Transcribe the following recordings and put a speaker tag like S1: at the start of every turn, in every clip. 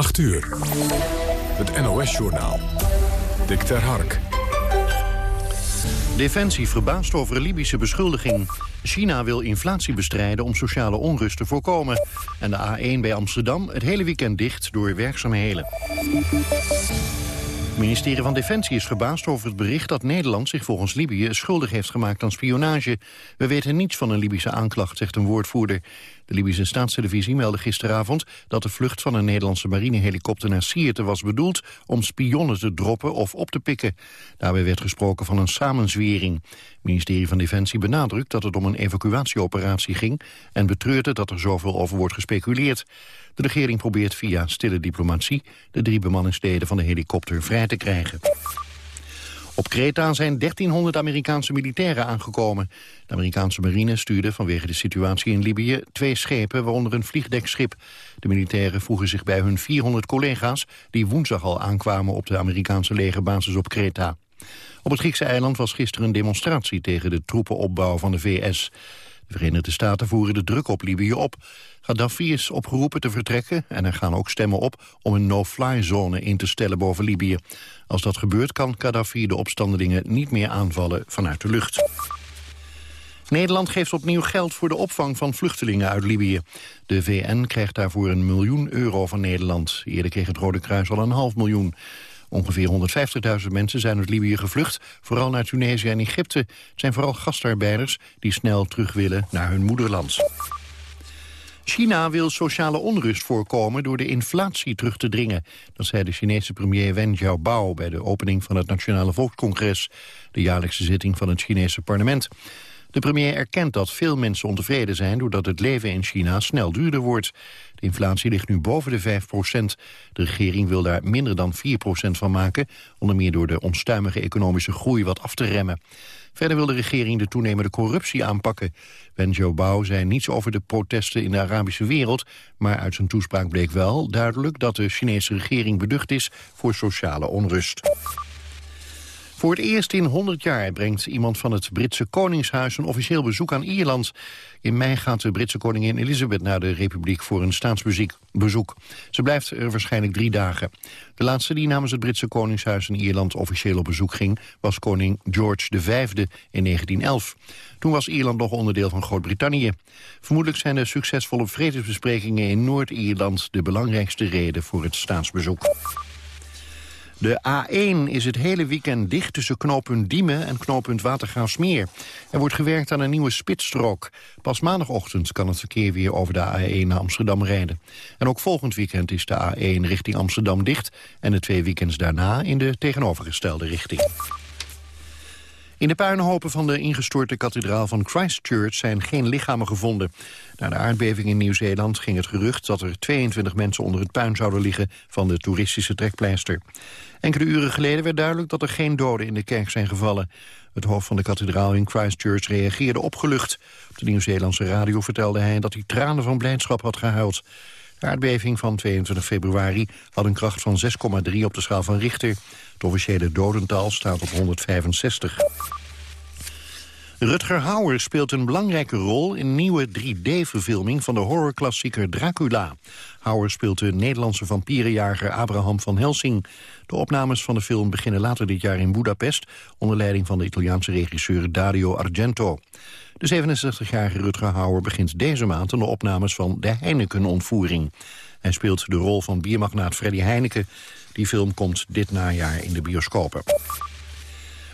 S1: 8 uur. Het NOS-journaal. Dick ter Hark.
S2: Defensie verbaasd over Libische beschuldiging. China wil inflatie bestrijden om sociale onrust te voorkomen. En de A1 bij Amsterdam het hele weekend dicht door werkzaamheden. Het ministerie van Defensie is verbaasd over het bericht dat Nederland zich volgens Libië schuldig heeft gemaakt aan spionage. We weten niets van een Libische aanklacht, zegt een woordvoerder. De Libische staatstelevisie meldde gisteravond dat de vlucht van een Nederlandse marinehelikopter naar Sirte was bedoeld om spionnen te droppen of op te pikken. Daarbij werd gesproken van een samenzwering. Het ministerie van Defensie benadrukt dat het om een evacuatieoperatie ging en betreurde dat er zoveel over wordt gespeculeerd. De regering probeert via stille diplomatie de drie bemanningsleden van de helikopter vrij te krijgen. Op Kreta zijn 1300 Amerikaanse militairen aangekomen. De Amerikaanse marine stuurde vanwege de situatie in Libië twee schepen, waaronder een vliegdekschip. De militairen voegen zich bij hun 400 collega's die woensdag al aankwamen op de Amerikaanse legerbasis op Kreta. Op het Griekse eiland was gisteren een demonstratie tegen de troepenopbouw van de VS. De Verenigde Staten voeren de druk op Libië op. Gaddafi is opgeroepen te vertrekken en er gaan ook stemmen op om een no-fly-zone in te stellen boven Libië. Als dat gebeurt kan Gaddafi de opstandelingen niet meer aanvallen vanuit de lucht. Nederland geeft opnieuw geld voor de opvang van vluchtelingen uit Libië. De VN krijgt daarvoor een miljoen euro van Nederland. Eerder kreeg het Rode Kruis al een half miljoen. Ongeveer 150.000 mensen zijn uit Libië gevlucht, vooral naar Tunesië en Egypte. Het zijn vooral gastarbeiders die snel terug willen naar hun moederland. China wil sociale onrust voorkomen door de inflatie terug te dringen. Dat zei de Chinese premier Wen Jiabao bij de opening van het Nationale Volkscongres, de jaarlijkse zitting van het Chinese parlement. De premier erkent dat veel mensen ontevreden zijn doordat het leven in China snel duurder wordt. De inflatie ligt nu boven de 5 procent. De regering wil daar minder dan 4 procent van maken, onder meer door de onstuimige economische groei wat af te remmen. Verder wil de regering de toenemende corruptie aanpakken. Wen Jiabao zei niets over de protesten in de Arabische wereld... maar uit zijn toespraak bleek wel duidelijk dat de Chinese regering beducht is voor sociale onrust. Voor het eerst in 100 jaar brengt iemand van het Britse Koningshuis een officieel bezoek aan Ierland. In mei gaat de Britse koningin Elizabeth naar de Republiek voor een staatsbezoek. Ze blijft er waarschijnlijk drie dagen. De laatste die namens het Britse Koningshuis in Ierland officieel op bezoek ging... was koning George V in 1911. Toen was Ierland nog onderdeel van Groot-Brittannië. Vermoedelijk zijn de succesvolle vredesbesprekingen in Noord-Ierland... de belangrijkste reden voor het staatsbezoek. De A1 is het hele weekend dicht tussen knooppunt Diemen en knooppunt Watergraafsmeer. Er wordt gewerkt aan een nieuwe spitsstrook. Pas maandagochtend kan het verkeer weer over de A1 naar Amsterdam rijden. En ook volgend weekend is de A1 richting Amsterdam dicht... en de twee weekends daarna in de tegenovergestelde richting. In de puinhopen van de ingestorte kathedraal van Christchurch zijn geen lichamen gevonden. Na de aardbeving in Nieuw-Zeeland ging het gerucht dat er 22 mensen onder het puin zouden liggen van de toeristische trekpleister. Enkele uren geleden werd duidelijk dat er geen doden in de kerk zijn gevallen. Het hoofd van de kathedraal in Christchurch reageerde opgelucht. Op de Nieuw-Zeelandse radio vertelde hij dat hij tranen van blijdschap had gehuild. De aardbeving van 22 februari had een kracht van 6,3 op de schaal van Richter. Het officiële dodental staat op 165. Rutger Hauer speelt een belangrijke rol in nieuwe 3D-verfilming van de horrorklassieker Dracula. Hauer speelt de Nederlandse vampierenjager Abraham van Helsing. De opnames van de film beginnen later dit jaar in Budapest... onder leiding van de Italiaanse regisseur Dario Argento. De 67-jarige Rutger Hauer begint deze maand aan de opnames van de Heineken-ontvoering. Hij speelt de rol van biermagnaat Freddy Heineken. Die film komt dit najaar in de bioscopen.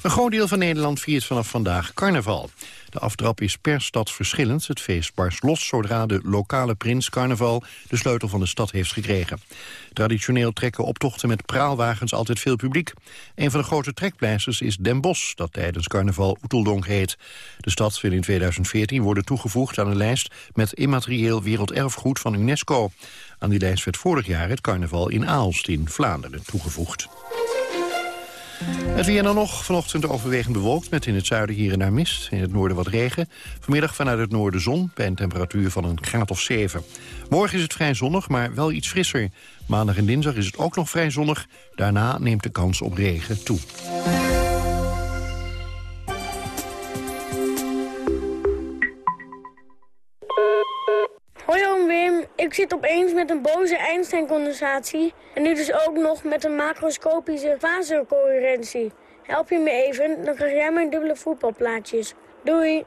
S2: Een groot deel van Nederland viert vanaf vandaag carnaval. De aftrap is per stad verschillend. Het feest barst los zodra de lokale prins carnaval de sleutel van de stad heeft gekregen. Traditioneel trekken optochten met praalwagens altijd veel publiek. Een van de grote trekpleisters is Den Bosch, dat tijdens carnaval Oeteldonk heet. De stad wil in 2014 worden toegevoegd aan een lijst met immaterieel werelderfgoed van UNESCO. Aan die lijst werd vorig jaar het carnaval in Aalst in Vlaanderen toegevoegd. Het weer dan nog. Vanochtend overwegend bewolkt met in het zuiden hier en daar mist. In het noorden wat regen. Vanmiddag vanuit het noorden zon bij een temperatuur van een graad of 7. Morgen is het vrij zonnig, maar wel iets frisser. Maandag en dinsdag is het ook nog vrij zonnig. Daarna neemt de kans op regen toe.
S3: Ik zit opeens met een boze Einstein-condensatie en nu dus ook nog met een macroscopische fasecoherentie. Help je me even, dan krijg jij mijn dubbele voetbalplaatjes. Doei!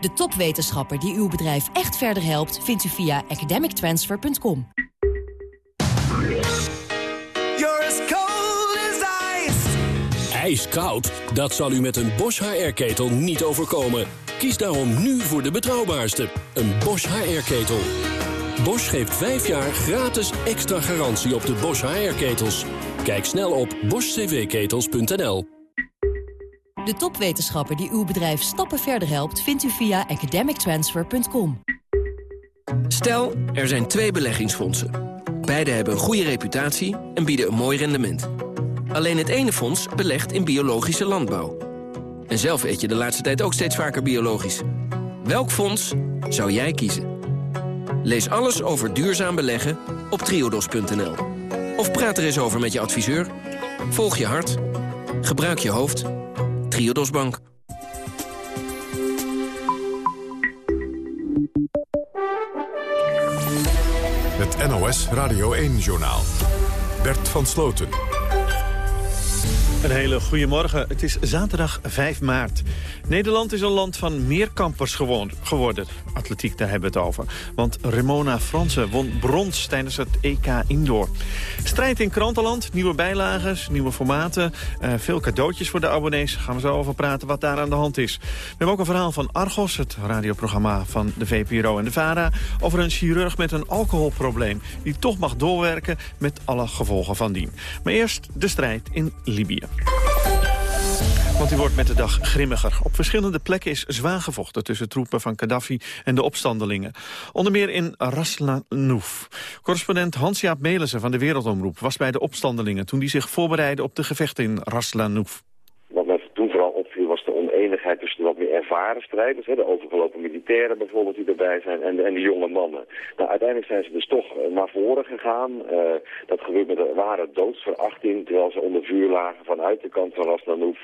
S4: De topwetenschapper die uw bedrijf echt verder helpt... vindt u via academictransfer.com.
S5: Ijskoud? Dat zal u met een Bosch HR-ketel niet overkomen. Kies daarom nu voor de betrouwbaarste, een Bosch HR-ketel. Bosch geeft 5 jaar gratis extra garantie op de Bosch HR-ketels. Kijk snel op boschcvketels.nl.
S4: De topwetenschapper die uw bedrijf stappen verder helpt... vindt u via academictransfer.com.
S6: Stel, er zijn twee beleggingsfondsen. Beide hebben een goede reputatie en bieden een mooi rendement. Alleen het ene fonds belegt in biologische landbouw. En zelf eet je de laatste tijd ook steeds vaker biologisch. Welk fonds zou jij kiezen? Lees alles over duurzaam beleggen op triodos.nl. Of praat er eens over met je adviseur. Volg je hart. Gebruik je hoofd. Triodos Bank.
S1: Het NOS Radio 1-journaal. Bert van Sloten.
S7: Een hele goede morgen. Het is zaterdag 5 maart. Nederland is een land van meerkampers geworden. Atletiek, daar hebben we het over. Want Ramona Fransen won brons tijdens het EK Indoor. Strijd in krantenland, nieuwe bijlagen, nieuwe formaten. Uh, veel cadeautjes voor de abonnees. Gaan we zo over praten wat daar aan de hand is. We hebben ook een verhaal van Argos, het radioprogramma van de VPRO en de VARA... over een chirurg met een alcoholprobleem... die toch mag doorwerken met alle gevolgen van dien. Maar eerst de strijd in Libië. Want die wordt met de dag grimmiger. Op verschillende plekken is zwaar gevochten tussen troepen van Gaddafi en de opstandelingen. Onder meer in Raslanouf. Correspondent Hans-Jaap Melissen van de Wereldomroep was bij de opstandelingen... toen die zich voorbereidden op de gevechten in Raslanouf
S8: oneenigheid tussen wat meer ervaren strijders, hè, de overgelopen militairen bijvoorbeeld die erbij zijn, en en de jonge mannen. Nou, uiteindelijk zijn ze dus toch eh, naar voren gegaan. Uh, dat gebeurt met een ware doodsverachting, terwijl ze onder vuur lagen vanuit de kant van Rasnanouf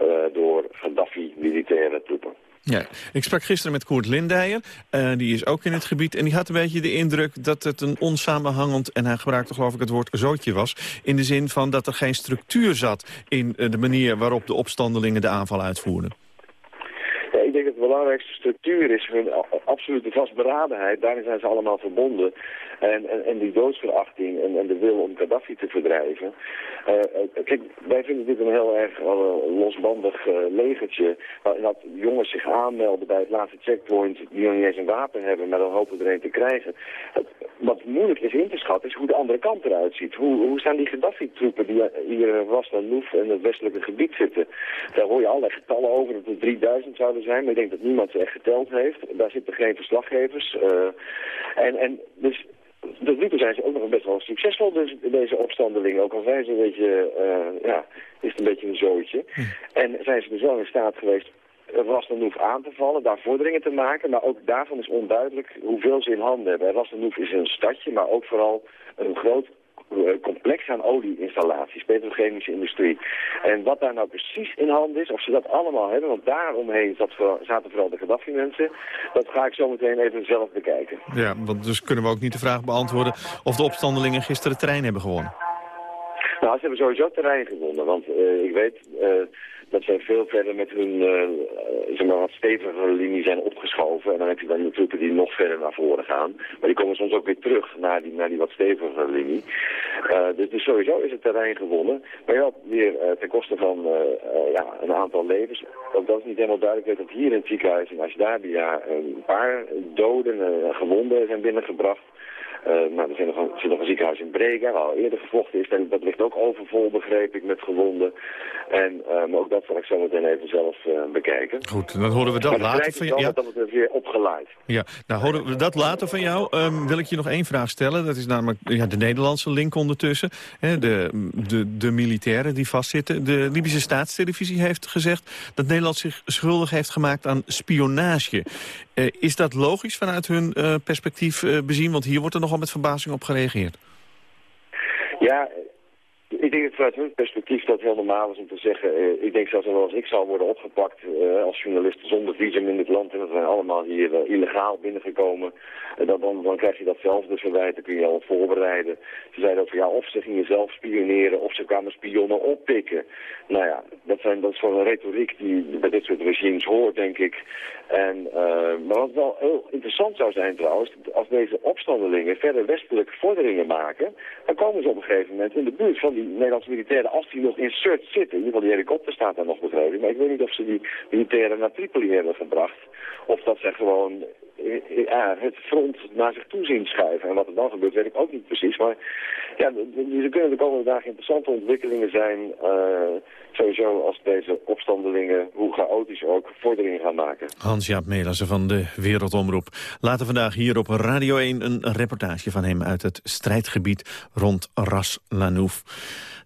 S8: uh, door Gaddafi-militaire troepen.
S7: Ja, ik sprak gisteren met Koert Lindijer, uh, die is ook in het gebied... en die had een beetje de indruk dat het een onsamenhangend... en hij gebruikte geloof ik het woord zootje was... in de zin van dat er geen structuur zat in de manier waarop de opstandelingen de aanval uitvoerden.
S8: Ja, ik denk dat de belangrijkste structuur is hun absolute vastberadenheid. Daarin zijn ze allemaal verbonden. En, en, en die doodsverachting en, en, de wil om Gaddafi te verdrijven. Uh, kijk, wij vinden dit een heel erg losbandig uh, legertje. Dat jongens zich aanmelden bij het laatste checkpoint die nog niet eens een wapen hebben, maar dan hopen er een te krijgen. wat moeilijk is in te schatten is hoe de andere kant eruit ziet. Hoe, hoe staan die Gaddafi-troepen die hier in Waslan en het westelijke gebied zitten? Daar hoor je allerlei getallen over dat er 3000 zouden zijn, maar ik denk dat niemand ze echt geteld heeft. Daar zitten geen verslaggevers. en, en dus tot nu toe zijn ze ook nog best wel succesvol, dus deze opstandelingen. Ook al zijn ze een beetje, uh, ja, is het een beetje een zootje. Hm. En zijn ze dus wel in staat geweest Rasnanouf aan te vallen, daar vorderingen te maken. Maar ook daarvan is onduidelijk hoeveel ze in handen hebben. Rasnanouf is een stadje, maar ook vooral een groot eh, complex aan olieinstallaties, petrochemische industrie. En wat daar nou precies in hand is, of ze dat allemaal hebben, want daaromheen zat zaten vooral de Gaddafi-mensen, dat ga ik zo meteen even zelf bekijken.
S7: Ja, want dus kunnen we ook niet de vraag beantwoorden of de opstandelingen gisteren terrein hebben gewonnen.
S8: Nou, ze hebben sowieso terrein gewonnen, want uh, ik weet... Uh, dat zij veel verder met hun uh, zeg maar wat stevigere linie zijn opgeschoven. En dan heb je dan de troepen die nog verder naar voren gaan. Maar die komen soms ook weer terug naar die, naar die wat stevigere linie. Uh, dus, dus sowieso is het terrein gewonnen. Maar ja, weer uh, ten koste van ja, een aantal levens. Ook dat is niet helemaal duidelijk. Dat hier in het ziekenhuis in Ashdabia een paar doden en gewonden zijn binnengebracht. Nou, er, zijn nog een, zit nog een ziekenhuis in Brega, waar al eerder gevochten is. En dat ligt ook overvol, begreep ik, met gewonden. En, uh, maar ook dat zal ik zo meteen even zelf uh, bekijken.
S7: Goed, dan horen we dat later van jou.
S8: Ja. dat het weer opgeleid.
S7: Ja, nou horen we dat later van jou. Um, wil ik je nog één vraag stellen. Dat is namelijk ja, de Nederlandse link ondertussen. Hè, de, de, de militairen die vastzitten. De Libische staatstelevisie heeft gezegd dat Nederland zich schuldig heeft gemaakt aan spionage. Is dat logisch vanuit hun perspectief bezien? Want hier wordt er nog nogal met verbazing op gereageerd.
S8: Ja, ik denk dat vanuit hun perspectief dat heel normaal is om te zeggen... Uh, ik denk zelfs wel als ik zou worden opgepakt uh, als journalist zonder visum in dit land... en dat zijn allemaal hier uh, illegaal binnengekomen... dan, dan, dan krijg je datzelfde verwijt, dan kun je al voorbereiden. Ze zeiden ook ja, of ze gingen zelf spioneren of ze kwamen spionnen oppikken. Nou ja, dat, zijn, dat is gewoon een retoriek die bij dit soort regimes hoort, denk ik. En, maar wat wel heel interessant zou zijn trouwens, als deze opstandelingen verder westelijke vorderingen maken... dan komen ze op een gegeven moment in de buurt van die Nederlandse militairen, als die nog in Surt zitten. In ieder geval die helikopter staat daar nog begrepen. Maar ik weet niet of ze die militairen naar Tripoli hebben gebracht. Of dat ze gewoon ja, het front naar zich toe zien schuiven. En wat er dan gebeurt, weet ik ook niet precies. Maar ja, er kunnen de komende dagen interessante ontwikkelingen zijn. Uh, sowieso als deze opstandelingen, hoe chaotisch ook, vorderingen gaan maken.
S7: Hans-Jaap Melassen van de Wereldomroep. Later vandaag hier op Radio 1 een reportage van hem uit het strijdgebied rond Ras Lanouf.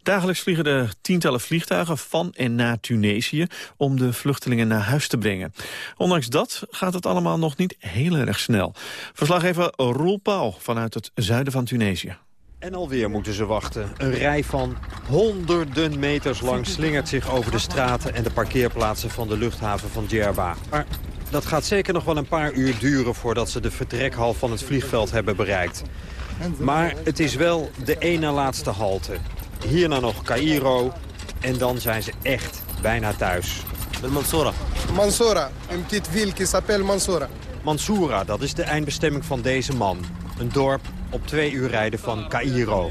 S7: Dagelijks vliegen er tientallen vliegtuigen van en naar Tunesië... om de vluchtelingen naar huis te brengen. Ondanks dat gaat het allemaal nog niet heel erg snel. Verslaggever Roel Pauw vanuit het zuiden van Tunesië.
S9: En alweer moeten ze wachten. Een rij van honderden meters lang slingert zich over de straten... en de parkeerplaatsen van de luchthaven van Djerba. Maar dat gaat zeker nog wel een paar uur duren... voordat ze de vertrekhal van het vliegveld hebben bereikt. Maar het is wel de ene laatste halte. Hierna nog Cairo. En dan zijn ze echt bijna thuis.
S10: Mansoura. Mansoura. Een petite ville qui s'appelle Mansoura.
S9: Mansoura, dat is de eindbestemming van deze man. Een dorp op twee uur rijden van Cairo.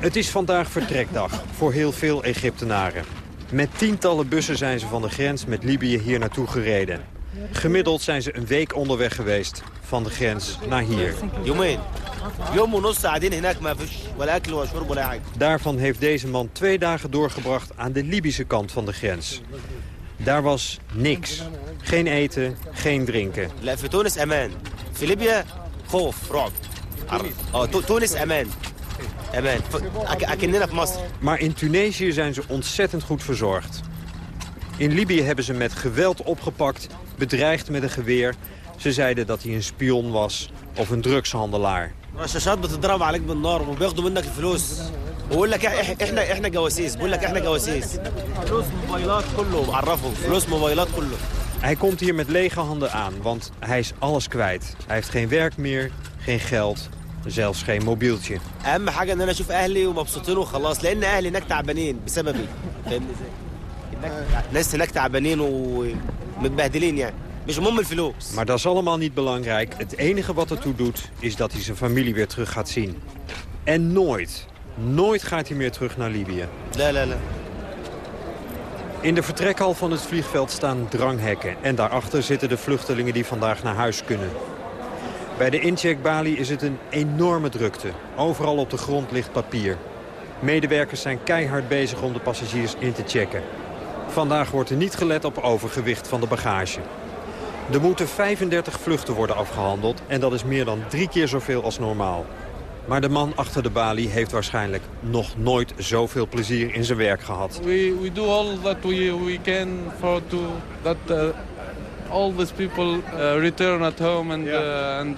S9: Het is vandaag vertrekdag voor heel veel Egyptenaren. Met tientallen bussen zijn ze van de grens met Libië hier naartoe gereden. Gemiddeld zijn ze een week onderweg geweest van de grens naar hier. Daarvan heeft deze man twee dagen doorgebracht aan de Libische kant van de grens. Daar was niks. Geen eten, geen drinken. Libië, Maar in Tunesië zijn ze ontzettend goed verzorgd. In Libië hebben ze met geweld opgepakt, bedreigd met een geweer. Ze zeiden dat hij een spion was of een drugshandelaar. Hij komt hier met lege handen aan, want hij is alles kwijt. Hij heeft geen werk meer, geen geld, zelfs geen mobieltje. Maar dat is allemaal niet belangrijk. Het enige wat ertoe doet, is dat hij zijn familie weer terug gaat zien. En nooit, nooit gaat hij meer terug naar Libië. In de vertrekhal van het vliegveld staan dranghekken. En daarachter zitten de vluchtelingen die vandaag naar huis kunnen. Bij de incheckbalie is het een enorme drukte. Overal op de grond ligt papier. Medewerkers zijn keihard bezig om de passagiers in te checken. Vandaag wordt er niet gelet op overgewicht van de bagage. Er moeten 35 vluchten worden afgehandeld en dat is meer dan drie keer zoveel als normaal. Maar de man achter de balie heeft waarschijnlijk nog nooit zoveel plezier in zijn werk gehad.
S11: We, we do all that we, we can for to that uh, all these people uh, return at home and, uh, and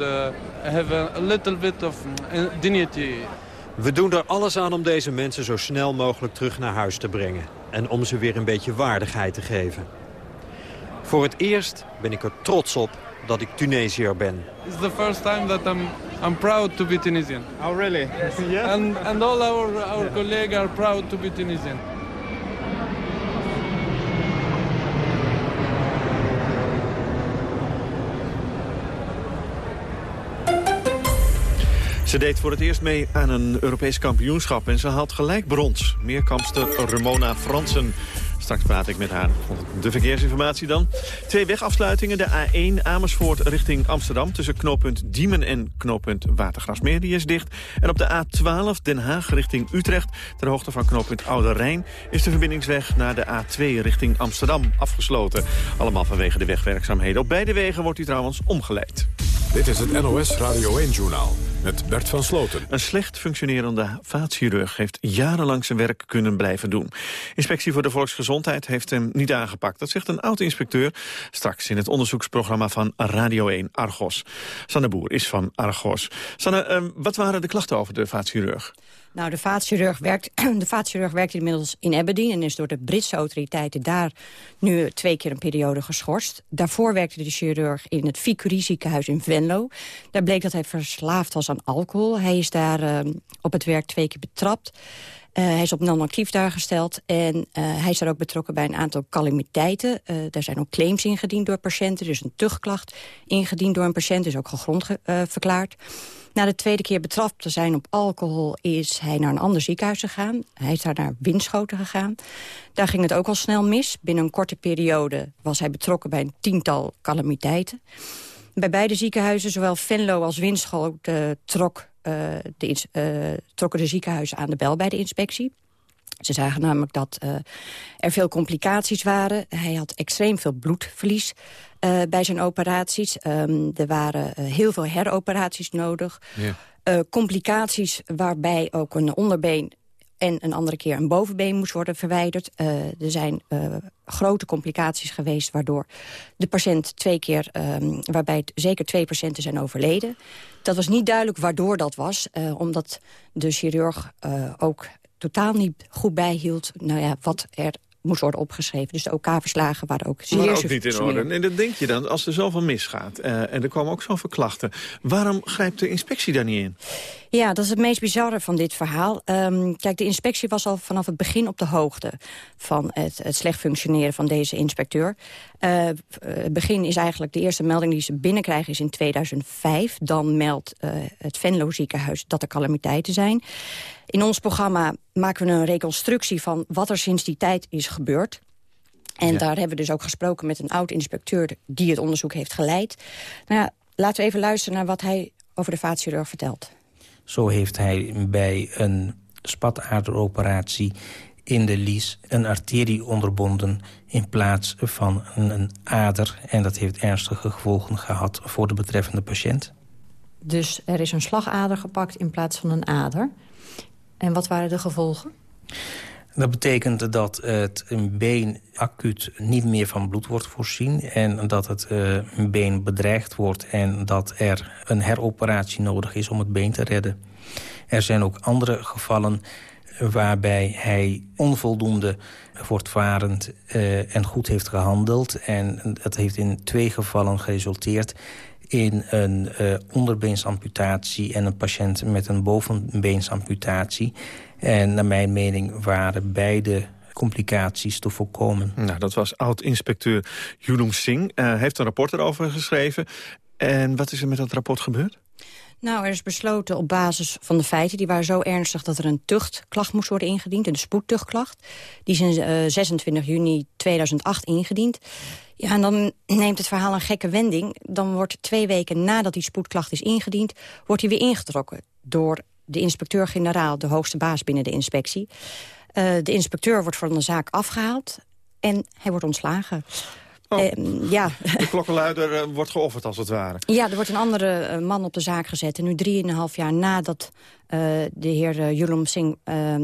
S11: have a, little bit of dignity.
S9: We doen er alles aan om deze mensen zo snel mogelijk terug naar huis te brengen. En om ze weer een beetje waardigheid te geven. Voor het eerst ben ik er trots op dat ik Tunesiër ben.
S11: It's the first time that I'm I'm proud to be Tunisian.
S10: Oh really?
S11: yeah. And and all our our colleagues are proud to be Tunisian.
S7: Ze deed voor het eerst mee aan een Europees kampioenschap en ze had gelijk brons. Meerkampster Ramona Fransen. Straks praat ik met haar. De verkeersinformatie dan. Twee wegafsluitingen. De A1 Amersfoort richting Amsterdam... tussen knooppunt Diemen en knooppunt Watergrasmeer. Die is dicht. En op de A12 Den Haag richting Utrecht... ter hoogte van knooppunt Oude Rijn... is de verbindingsweg naar de A2 richting Amsterdam afgesloten. Allemaal vanwege de wegwerkzaamheden. Op beide wegen wordt hij trouwens omgeleid.
S1: Dit is het NOS Radio 1-journaal met Bert van Sloten.
S7: Een slecht functionerende vaatchirurg heeft jarenlang zijn werk kunnen blijven doen. Inspectie voor de Volksgezondheid heeft hem niet aangepakt. Dat zegt een oud-inspecteur straks in het onderzoeksprogramma van Radio 1 Argos. Sanne Boer is van Argos. Sanne, ehm, wat waren de klachten over de vaatchirurg?
S12: Nou, de vaatchirurg werkt, de vaatchirurg werkt inmiddels in Aberdeen... en is door de Britse autoriteiten daar nu twee keer een periode geschorst. Daarvoor werkte de chirurg in het Vicurie ziekenhuis in Venlo. Daar bleek dat hij verslaafd was aan alcohol. Hij is daar uh, op het werk twee keer betrapt. Uh, hij is op non-actief daar gesteld en uh, hij is daar ook betrokken bij een aantal calamiteiten. Uh, daar zijn ook claims ingediend door patiënten. Is een tuchtklacht ingediend door een patiënt, is ook gegrond verklaard. Na de tweede keer betrapt te zijn op alcohol is hij naar een ander ziekenhuis gegaan. Hij is daar naar Winschoten gegaan. Daar ging het ook al snel mis. Binnen een korte periode was hij betrokken bij een tiental calamiteiten. Bij beide ziekenhuizen, zowel Venlo als Winschoten, trok, de, uh, trokken de ziekenhuizen aan de bel bij de inspectie. Ze zagen namelijk dat uh, er veel complicaties waren. Hij had extreem veel bloedverlies uh, bij zijn operaties. Um, er waren uh, heel veel heroperaties nodig. Ja. complicaties waarbij ook een onderbeen en een andere keer een bovenbeen moest worden verwijderd. er zijn grote complicaties geweest waardoor de patiënt twee keer... Um, waarbij zeker twee patiënten zijn overleden. Dat was niet duidelijk waardoor dat was. omdat de chirurg ook totaal niet goed bijhield... nou ja, wat er moest worden opgeschreven. Dus de OK-verslagen waren ook zeer...
S7: Maar ook niet in orde. En dat denk je dan, als er zoveel misgaat... Uh, en er komen ook zoveel klachten... waarom grijpt de inspectie daar niet in?
S12: Ja, dat is het meest bizarre van dit verhaal. Um, kijk, de inspectie was al vanaf het begin op de hoogte... van het, het slecht functioneren van deze inspecteur. Uh, het begin is eigenlijk, de eerste melding die ze binnenkrijgen is in 2005. Dan meldt uh, het Venlo ziekenhuis dat er calamiteiten zijn. In ons programma maken we een reconstructie van wat er sinds die tijd is gebeurd. En ja. daar hebben we dus ook gesproken met een oud-inspecteur... die het onderzoek heeft geleid. Nou ja, laten we even luisteren naar wat hij over de vaatchirurg vertelt.
S13: Zo heeft hij bij een spataderoperatie in de lies een arterie onderbonden in plaats van een ader. En dat heeft ernstige gevolgen gehad voor de betreffende patiënt.
S12: Dus er is een slagader gepakt in plaats van een ader. En wat waren de gevolgen?
S13: Dat betekent dat het been acuut niet meer van bloed wordt voorzien... en dat het uh, been bedreigd wordt en dat er een heroperatie nodig is om het been te redden. Er zijn ook andere gevallen waarbij hij onvoldoende voortvarend uh, en goed heeft gehandeld. En dat heeft in twee gevallen geresulteerd in een uh, onderbeensamputatie en een patiënt met een bovenbeensamputatie. En naar mijn mening waren beide complicaties te voorkomen.
S7: Nou, dat was oud-inspecteur Yulung Singh. Uh, heeft een rapport erover geschreven. En wat is er met dat rapport gebeurd?
S12: Nou, er is besloten op basis van de feiten... die waren zo ernstig dat er een tuchtklacht moest worden ingediend. Een spoedtuchtklacht. Die is in uh, 26 juni 2008 ingediend. Ja, en dan neemt het verhaal een gekke wending. Dan wordt twee weken nadat die spoedklacht is ingediend... wordt hij weer ingetrokken door de inspecteur-generaal... de hoogste baas binnen de inspectie. Uh, de inspecteur wordt van de zaak afgehaald en hij wordt ontslagen.
S7: Oh. Uh, ja. De klokkenluider uh, wordt geofferd, als het ware.
S12: Ja, er wordt een andere uh, man op de zaak gezet. En nu drieënhalf jaar nadat de heer Julum Singh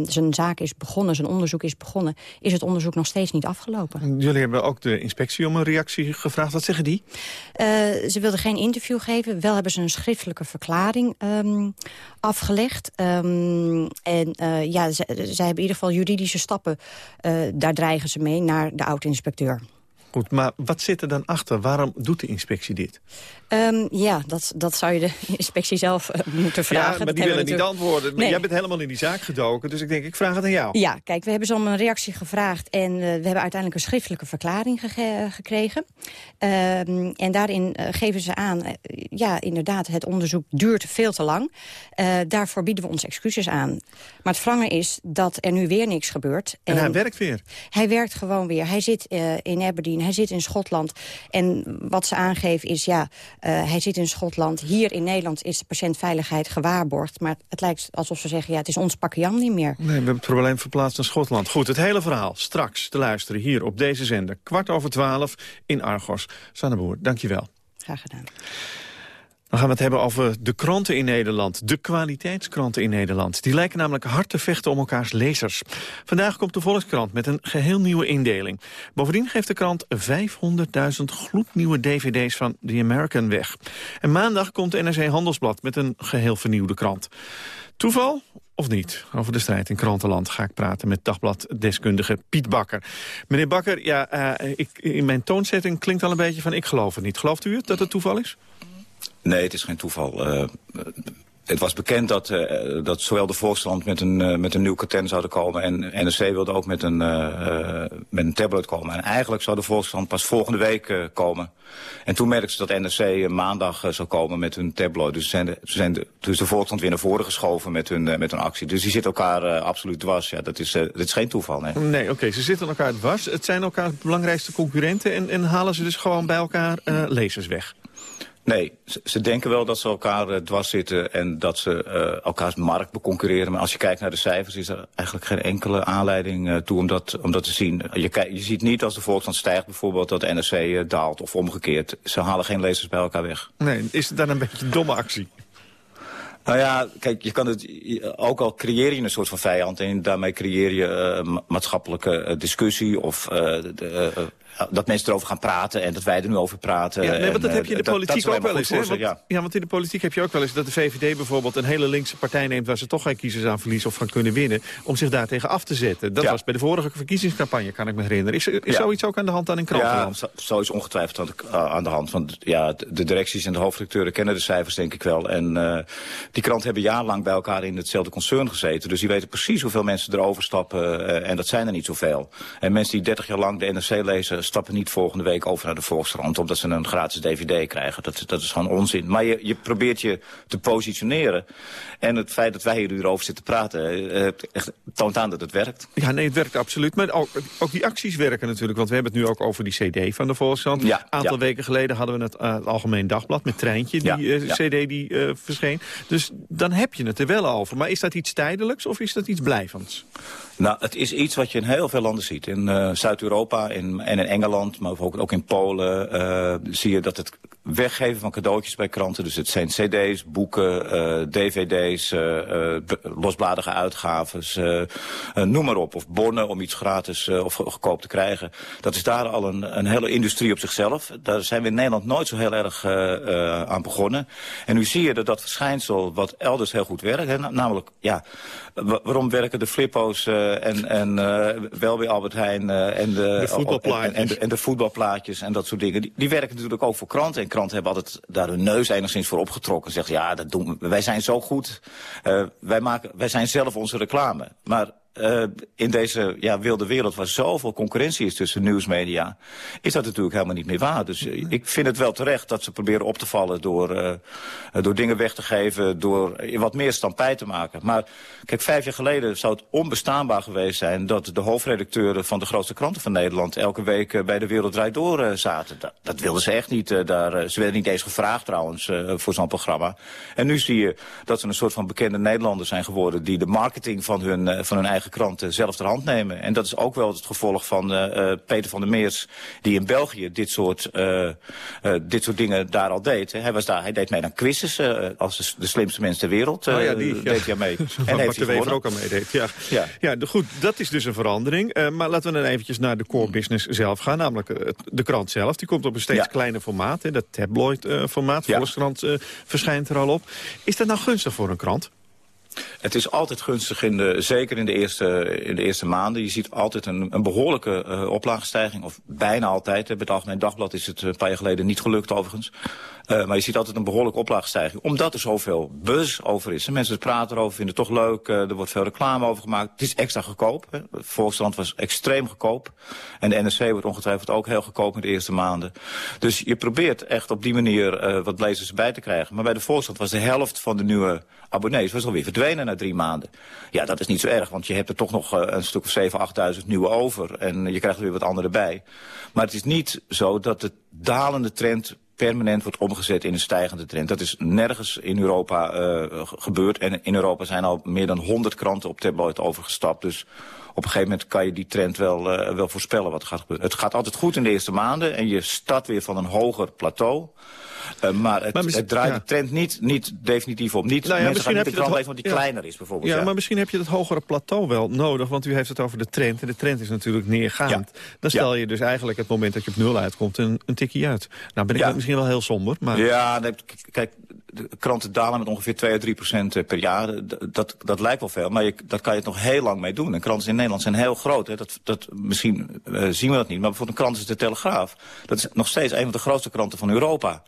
S12: zijn zaak is begonnen... zijn onderzoek is begonnen... is het onderzoek nog steeds niet afgelopen.
S7: Jullie hebben ook de inspectie om een reactie gevraagd. Wat zeggen die?
S12: ze wilden geen interview geven. Wel hebben ze een schriftelijke verklaring um, afgelegd. Um, en ja, zij hebben in ieder geval juridische stappen... daar dreigen ze mee naar de oud-inspecteur.
S7: Goed, maar wat zit er dan achter? Waarom doet de inspectie dit?
S12: Um, ja, dat, dat zou je de inspectie zelf uh, moeten vragen.
S7: Ja, maar die willen niet antwoorden. Nee. Jij bent helemaal in die zaak gedoken, dus ik denk, ik vraag het aan jou.
S12: Ja, kijk, we hebben ze om een reactie gevraagd... en uh, we hebben uiteindelijk een schriftelijke verklaring ge gekregen. Um, en daarin uh, geven ze aan, ja, inderdaad, het onderzoek duurt veel te lang. daarvoor bieden we ons excuses aan. Maar het wrange is dat er nu weer niks gebeurt.
S7: En, en hij werkt weer?
S12: Hij werkt gewoon weer. Hij zit in Aberdeen, hij zit in Schotland. En wat ze aangeven is, ja... Uh, hij zit in Schotland. Hier in Nederland is de patiëntveiligheid gewaarborgd. Maar het lijkt alsof ze zeggen, ja, het is ons pakkenjan niet meer.
S7: Nee, we hebben het probleem verplaatst naar Schotland. Goed, het hele verhaal straks te luisteren hier op deze zender. Kwart over twaalf in Argos. Sanne Boer, dankjewel.
S12: Graag gedaan.
S7: Dan gaan we het hebben over de kranten in Nederland. De kwaliteitskranten in Nederland. Die lijken namelijk hard te vechten om elkaars lezers. Vandaag komt de Volkskrant met een geheel nieuwe indeling. Bovendien geeft de krant 500.000 gloednieuwe dvd's van The American weg. En maandag komt de NRC Handelsblad met een geheel vernieuwde krant. Toeval of niet? Over de strijd in krantenland ga ik praten met dagbladdeskundige Piet Bakker. Meneer Bakker, ja, uh, ik, in mijn toonzetting klinkt al een beetje van ik geloof het niet. Gelooft u het dat het toeval is?
S14: Nee, het is geen toeval. Uh, het was bekend dat, uh, dat zowel de Volkskrant met een, uh, met een nieuw katen zouden komen... en NRC wilde ook met een, met een tablet komen. En eigenlijk zou de Volkskrant pas volgende week komen. En toen merkten ze dat NRC maandag zou komen met hun tabloid. Dus, zijn de, zijn de, dus de weer naar voren geschoven met hun, met hun actie. Dus die zitten elkaar absoluut dwars. Ja, dat, is, dat is geen toeval, nee.
S7: Nee, oké, ze zitten elkaar dwars. Het zijn elkaar belangrijkste concurrenten... en, en halen ze dus gewoon bij elkaar lezers weg.
S14: Nee, ze, denken wel dat ze elkaar uh, dwars zitten en dat ze uh, elkaars markt beconcurreren. Maar als je kijkt naar de cijfers is er eigenlijk geen enkele aanleiding uh, toe om dat, om dat te zien. Je, je ziet niet als de Volkskrant stijgt bijvoorbeeld dat de NRC daalt of omgekeerd. Ze halen geen lezers bij elkaar weg.
S7: Nee, is het dan een beetje een domme actie?
S14: Nou ja, kijk, je kan het, ook al creëer je een soort van vijand en daarmee creëer je uh, maatschappelijke discussie of uh, de, uh, dat mensen erover gaan praten en dat wij er nu over praten.
S7: Ja, nee, want dat heb je in de politiek ook wel eens. Want, ja. ja. want in de politiek heb je ook wel eens dat de VVD bijvoorbeeld een hele linkse partij neemt... waar ze toch geen kiezers aan verliezen of van kunnen winnen... om zich daartegen af te zetten. Dat was bij de vorige verkiezingscampagne, kan ik me herinneren. Is, is zoiets ook aan de hand aan een krantenland?
S14: Ja, zo is ongetwijfeld aan de hand. Want ja, de directies en de hoofdredacteuren kennen de cijfers denk ik wel. En uh, die kranten hebben jarenlang bij elkaar in hetzelfde concern gezeten. Dus die weten precies hoeveel mensen erover stappen. Uh, en dat zijn er niet zoveel. En mensen die 30 jaar lang de NRC lezen, stappen niet volgende week over naar de Volkskrant... omdat ze een gratis dvd krijgen. Dat, dat is gewoon onzin. Maar je, je probeert je te positioneren. En het feit dat wij hier erover zitten praten... Uh, echt, toont aan dat het werkt.
S7: Ja, nee, het werkt absoluut. Maar ook, ook die acties werken natuurlijk. Want we hebben het nu ook over die cd van de Volkskrant. Een aantal weken geleden hadden we het, uh, het Algemeen Dagblad... met Treintje, die uh, cd die verscheen. Dus dan heb je het er wel over. Maar is dat iets tijdelijks of is dat iets blijvends?
S14: Nou, het is iets wat je in heel veel landen ziet. In Zuid-Europa en in Engeland, maar ook, ook in Polen... Uh, zie je dat het weggeven van cadeautjes bij kranten... dus het zijn cd's, boeken, uh, dvd's, losbladige uitgaves... noem maar op, of bonnen om iets gratis of goedkoop te krijgen. Dat is daar al een, een hele industrie op zichzelf. Daar zijn we in Nederland nooit zo heel erg aan begonnen. En nu zie je dat dat verschijnsel wat elders heel goed werkt... Hè, namelijk, ja, waarom werken de flippo's en, en wel bij Albert Heijn en, de,
S7: de voetbalplaatjes.
S14: En, de, en, de, voetbalplaatjes en dat soort dingen. Die, werken natuurlijk ook voor kranten. En kranten hebben altijd daar hun neus enigszins voor opgetrokken. Zeggen, ja, dat doen we. wij zijn zo goed. Uh, wij, maken, wij zijn zelf onze reclame. Maar uh, in deze ja, wilde wereld waar zoveel concurrentie is tussen nieuwsmedia... is dat natuurlijk helemaal niet meer waar. Dus uh, ik vind het wel terecht dat ze proberen op te vallen... door, uh, door dingen weg te geven, door wat meer stampij te maken. Maar kijk, vijf jaar geleden zou het onbestaanbaar geweest zijn... dat de hoofdredacteuren van de grootste kranten van Nederland... elke week bij de Wereld Door zaten. Dat, dat, wilden ze echt niet. daar, ze werden niet eens gevraagd trouwens voor zo'n programma. En nu zie je dat ze een soort van bekende Nederlanders zijn geworden... die de marketing van hun, van hun eigen kranten zelf ter hand nemen. En dat is ook wel het gevolg van uh, Peter van der Meers... die in België dit soort, uh, dit soort dingen daar al deed. Hij, was daar, hij deed mee aan quizzes als de, de, slimste mens ter wereld.
S7: oh ja, die deed
S14: hij mee.
S7: en heeft hij Wever ook al meedeed. Ja. Ja. ja, goed, dat is dus een verandering. maar laten we dan eventjes naar de core business zelf gaan. Namelijk de krant zelf. Die komt op een steeds kleiner formaat. Hè, dat tabloid formaat. Volkskrant verschijnt er al op. Is dat nou gunstig voor een krant?
S14: Het is altijd gunstig, in de, zeker in de, eerste, in de eerste maanden. Je ziet altijd een, een behoorlijke uh, oplagestijging, of bijna altijd. Bij het Algemeen Dagblad is het een paar jaar geleden niet gelukt overigens. Uh, maar je ziet altijd een behoorlijke oplagestijging. Omdat er zoveel buzz over is. En mensen praten erover, vinden het toch leuk. Uh, er wordt veel reclame over gemaakt. Het is extra goedkoop. Hè. Volkskrant was extreem goedkoop. En de NRC wordt ongetwijfeld ook heel goedkoop in de eerste maanden. Dus je probeert echt op die manier uh, wat lezers bij te krijgen. Maar bij de Volkskrant was de helft van de nieuwe abonnees was alweer verdwenen na drie maanden. Ja, dat is niet zo erg, want je hebt er toch nog een stuk of 7.000, 8.000 nieuwe over. En je krijgt er weer wat andere bij. Maar het is niet zo dat de dalende trend permanent wordt omgezet in een stijgende trend. Dat is nergens in Europa uh, gebeurd. En in Europa zijn al meer dan 100 kranten op tabloid overgestapt. Dus op een gegeven moment kan je die trend wel, uh, wel voorspellen wat gaat gebeuren. Het gaat altijd goed in de eerste maanden en je start weer van een hoger plateau. Uh, maar het, het draait de trend niet, niet definitief op. Niet, nou ja, misschien heb je lezen want die kleiner is bijvoorbeeld.
S7: Ja, maar misschien heb je dat hogere plateau wel nodig. Want u heeft het over de trend. En de trend is natuurlijk neergaand. Dan stel je dus eigenlijk het moment dat je op nul uitkomt een, een tikje uit. Nou ben ik misschien wel heel somber. Maar...
S14: Ja, kijk, de kranten dalen met ongeveer 2 à 3 procent eh, per jaar. Dat, dat lijkt wel veel, maar je, dat kan je nog heel lang mee doen. En kranten in Nederland zijn heel groot. Hè. Dat, dat, misschien uh, zien we dat niet, maar bijvoorbeeld een krant is de Telegraaf. Dat is nog steeds een van de grootste kranten van Europa.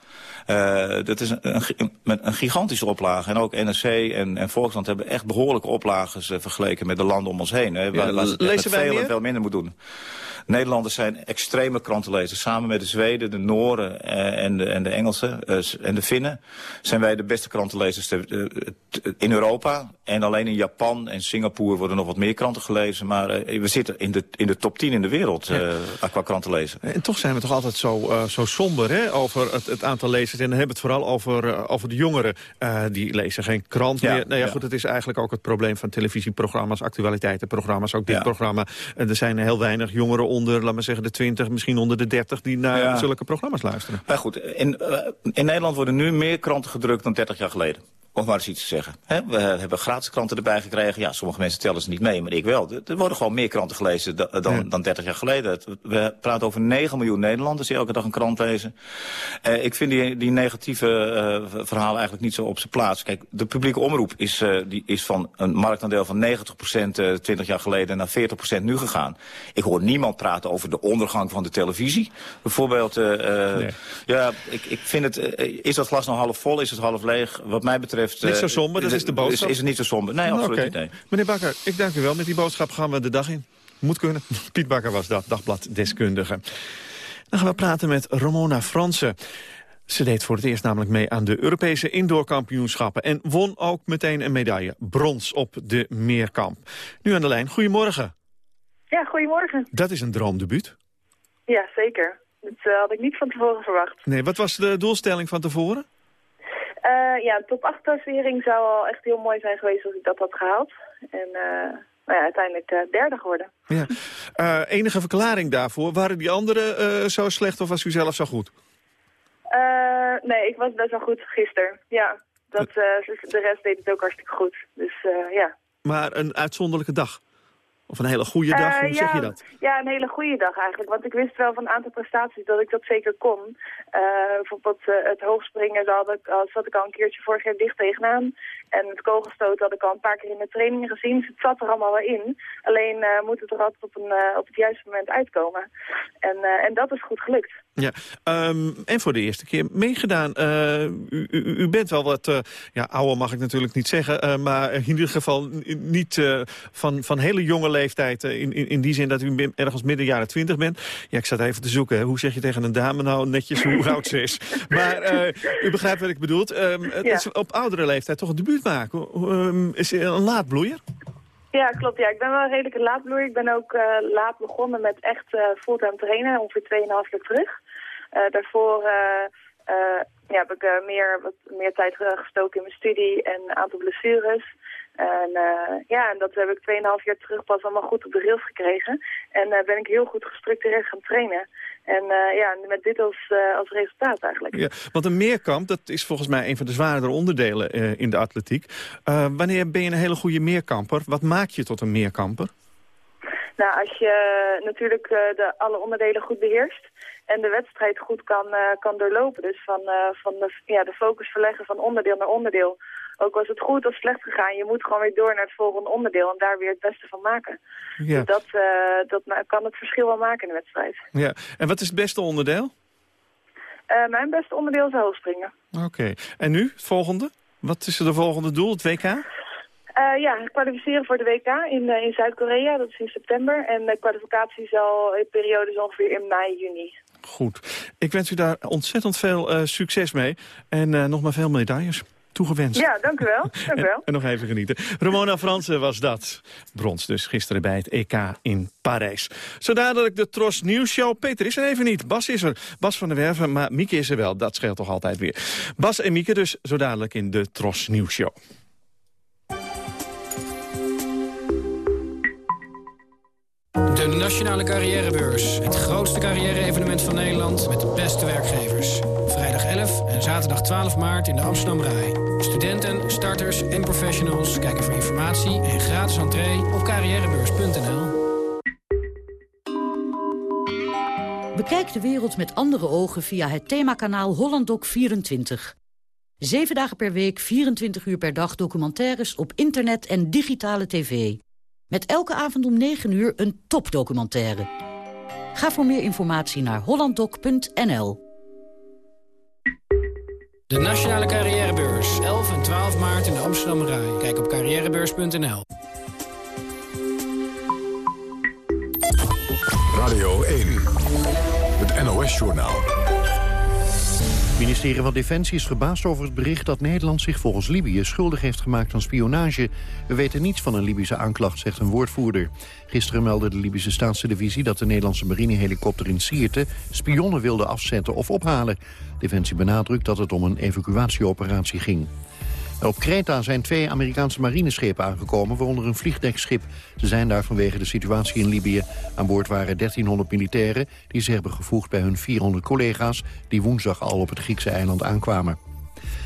S14: Uh, dat is een, een, gigantische oplage. En ook NRC en, en Volkskrant hebben echt behoorlijke oplages uh, vergeleken met de landen om ons heen. Hè, waar, ja, waar lezen veel en veel minder moet doen. Nederlanders zijn extreme krantenlezers. Samen met de Zweden, de Nooren eh, en, de, en de Engelsen eh, en de Finnen... zijn wij de beste krantenlezers in Europa. En alleen in Japan en Singapore worden nog wat meer kranten gelezen. Maar uh, we zitten in de, in de top 10 in de wereld uh, qua kranten lezen.
S7: En toch zijn we toch altijd zo, zo somber hè, over het, het, aantal lezers. En dan hebben we het vooral over, over de jongeren. die lezen geen krant meer. Nou ja, goed, het is eigenlijk ook het probleem van televisieprogramma's, actualiteitenprogramma's. Ook dit ja. programma. er zijn heel weinig jongeren onder, laat maar zeggen, de 20, misschien onder de 30... die naar ja. zulke programma's luisteren.
S14: Maar goed, in, in Nederland worden nu meer kranten gedrukt dan 30 jaar geleden om maar eens iets te zeggen. we hebben gratis kranten erbij gekregen. Ja, sommige mensen tellen ze niet mee, maar ik wel. Er worden gewoon meer kranten gelezen dan, dan, dan 30 jaar geleden. We praten over 9 miljoen Nederlanders die elke dag een krant lezen. Uh, ik vind die, die negatieve uh, verhalen eigenlijk niet zo op zijn plaats. Kijk, de publieke omroep is, uh, die is van een marktaandeel van 90% 20 jaar geleden naar 40% nu gegaan. Ik hoor niemand praten over de ondergang van de televisie. Bijvoorbeeld, nee. ja, ik, ik vind het, is dat glas nou half vol, is het half leeg? Wat mij betreft
S7: betreft... Niet zo eh, somber, dat is de boodschap?
S14: Is, is het niet zo somber? Nee, absoluut okay. niet. Nee.
S7: Meneer Bakker, ik dank u wel. Met die boodschap gaan we de dag in. Moet kunnen. Piet Bakker was dat, dagbladdeskundige. Dan gaan we praten met Ramona Fransen. Ze deed voor het eerst namelijk mee aan de Europese indoorkampioenschappen... en won ook meteen een medaille, brons op de Meerkamp. Nu aan de lijn, goedemorgen.
S15: Ja, goedemorgen.
S7: Dat is een droomdebuut.
S15: Ja, zeker. Dat uh, had ik niet van tevoren verwacht.
S7: Nee, wat was de doelstelling van tevoren?
S15: Uh, ja, top 8 klassering zou al echt heel mooi zijn geweest als ik dat had gehaald. En uh, nou ja, uiteindelijk uh, derde geworden.
S7: Ja. enige verklaring daarvoor? Waren die anderen zo slecht of was u zelf zo goed?
S15: nee, ik was best wel goed gisteren. Ja, dat, de rest deed het ook hartstikke goed. Dus ja.
S7: Maar een uitzonderlijke dag? Of een hele goede dag, hoe
S15: ja,
S7: zeg je dat?
S15: Ja, een hele goede dag eigenlijk. Want ik wist wel van een aantal prestaties dat ik dat zeker kon. Uh, bijvoorbeeld uh, het hoogspringen zat ik, uh, zat ik al een keertje vorig jaar dicht tegenaan. En het kogelstoot had ik al een paar keer in de trainingen gezien. Dus het zat er allemaal wel in. Alleen moet het er altijd op, een, op het juiste moment uitkomen. En, en dat is goed gelukt.
S7: Ja, um, en voor de eerste keer meegedaan. U, u, u, bent wel wat, ja, ouder mag ik natuurlijk niet zeggen... maar in ieder geval niet van, van hele jonge leeftijd... in, in, in die zin dat u ergens midden jaren twintig bent. Ja, ik zat even te zoeken. Hoe zeg je tegen een dame nou netjes hoe oud ze is? Maar u begrijpt wat ik bedoel. Um, het ja. is op oudere leeftijd toch een debuut maken? Um, is een laatbloeier?
S15: Ja, klopt. Ja. Ik ben wel een redelijke laatbloeier. Ik ben ook uh, laat begonnen met echt uh, fulltime trainen, ongeveer 2,5 jaar terug. Daarvoor ja, heb ik meer, wat meer tijd gestoken in mijn studie en een aantal blessures. En ja, en dat heb ik 2,5 jaar terug pas allemaal goed op de rails gekregen. En ben ik heel goed gestructureerd gaan trainen. En uh, ja, met dit als, als resultaat eigenlijk.
S7: Ja, want een meerkamp, dat is volgens mij een van de zwaardere onderdelen in de atletiek. wanneer ben je een hele goede meerkamper? Wat maakt je tot een meerkamper?
S15: Nou, als je natuurlijk de, alle onderdelen goed beheerst en de wedstrijd goed kan, kan doorlopen. Dus van, van de, ja, de focus verleggen van onderdeel naar onderdeel ook was het goed of slecht gegaan, je moet gewoon weer door naar het volgende onderdeel en daar weer het beste van maken. Ja. Dus dat, uh, dat kan het verschil wel maken in de wedstrijd.
S7: Ja. En wat is het beste onderdeel?
S15: Uh, mijn beste onderdeel is hoogspringen.
S7: Oké. En nu, het volgende? Wat is de volgende doel, het WK?
S15: Uh, ja, kwalificeren voor de WK in, in Zuid-Korea, dat is in september. En de kwalificatie zal, de periode is ongeveer in mei, juni.
S7: Goed. Ik wens u daar ontzettend veel succes mee. En nog maar veel medailles toegewenst.
S15: Ja, dank u wel. Dank u wel.
S7: en nog even genieten. Ramona Fransen was dat. Brons dus gisteren bij het EK in Parijs. Zo dadelijk de Tros Nieuws Show. Peter is er even niet. Bas is er. Bas van der Werven, maar Mieke is er wel. Dat scheelt toch altijd weer. Bas en Mieke dus zo dadelijk in de Tros Nieuws Show.
S16: De Nationale Carrièrebeurs. Het grootste carrière-evenement van Nederland met de beste werkgevers. Vrijdag 11 en zaterdag 12 maart in de Amsterdam Rai. Studenten, starters en professionals kijken voor informatie en gratis entree op carrièrebeurs.nl.
S17: Bekijk de wereld met andere ogen via het themakanaal HollandDoc24. Zeven dagen per week, 24 uur per dag documentaires op internet en digitale tv. Met elke avond om 9 uur een topdocumentaire. Ga voor meer informatie naar hollanddoc.nl.
S16: De Nationale Carrièrebeurs, 11 en 12 maart in Amsterdam Rai. Kijk op carrièrebeurs.nl.
S1: Radio 1, het NOS-journaal.
S2: Het ministerie van Defensie is verbaasd over het bericht dat Nederland zich volgens Libië schuldig heeft gemaakt aan spionage. We weten niets van een Libische aanklacht, zegt een woordvoerder. Gisteren meldde de Libische staatstelevisie dat de Nederlandse marinehelikopter in Sirte spionnen wilde afzetten of ophalen. Defensie benadrukt dat het om een evacuatieoperatie ging. Op Kreta zijn twee Amerikaanse marineschepen aangekomen, waaronder een vliegdekschip. Ze zijn daar vanwege de situatie in Libië. Aan boord waren 1300 militairen die zich hebben gevoegd bij hun 400 collega's... die woensdag al op het Griekse eiland aankwamen.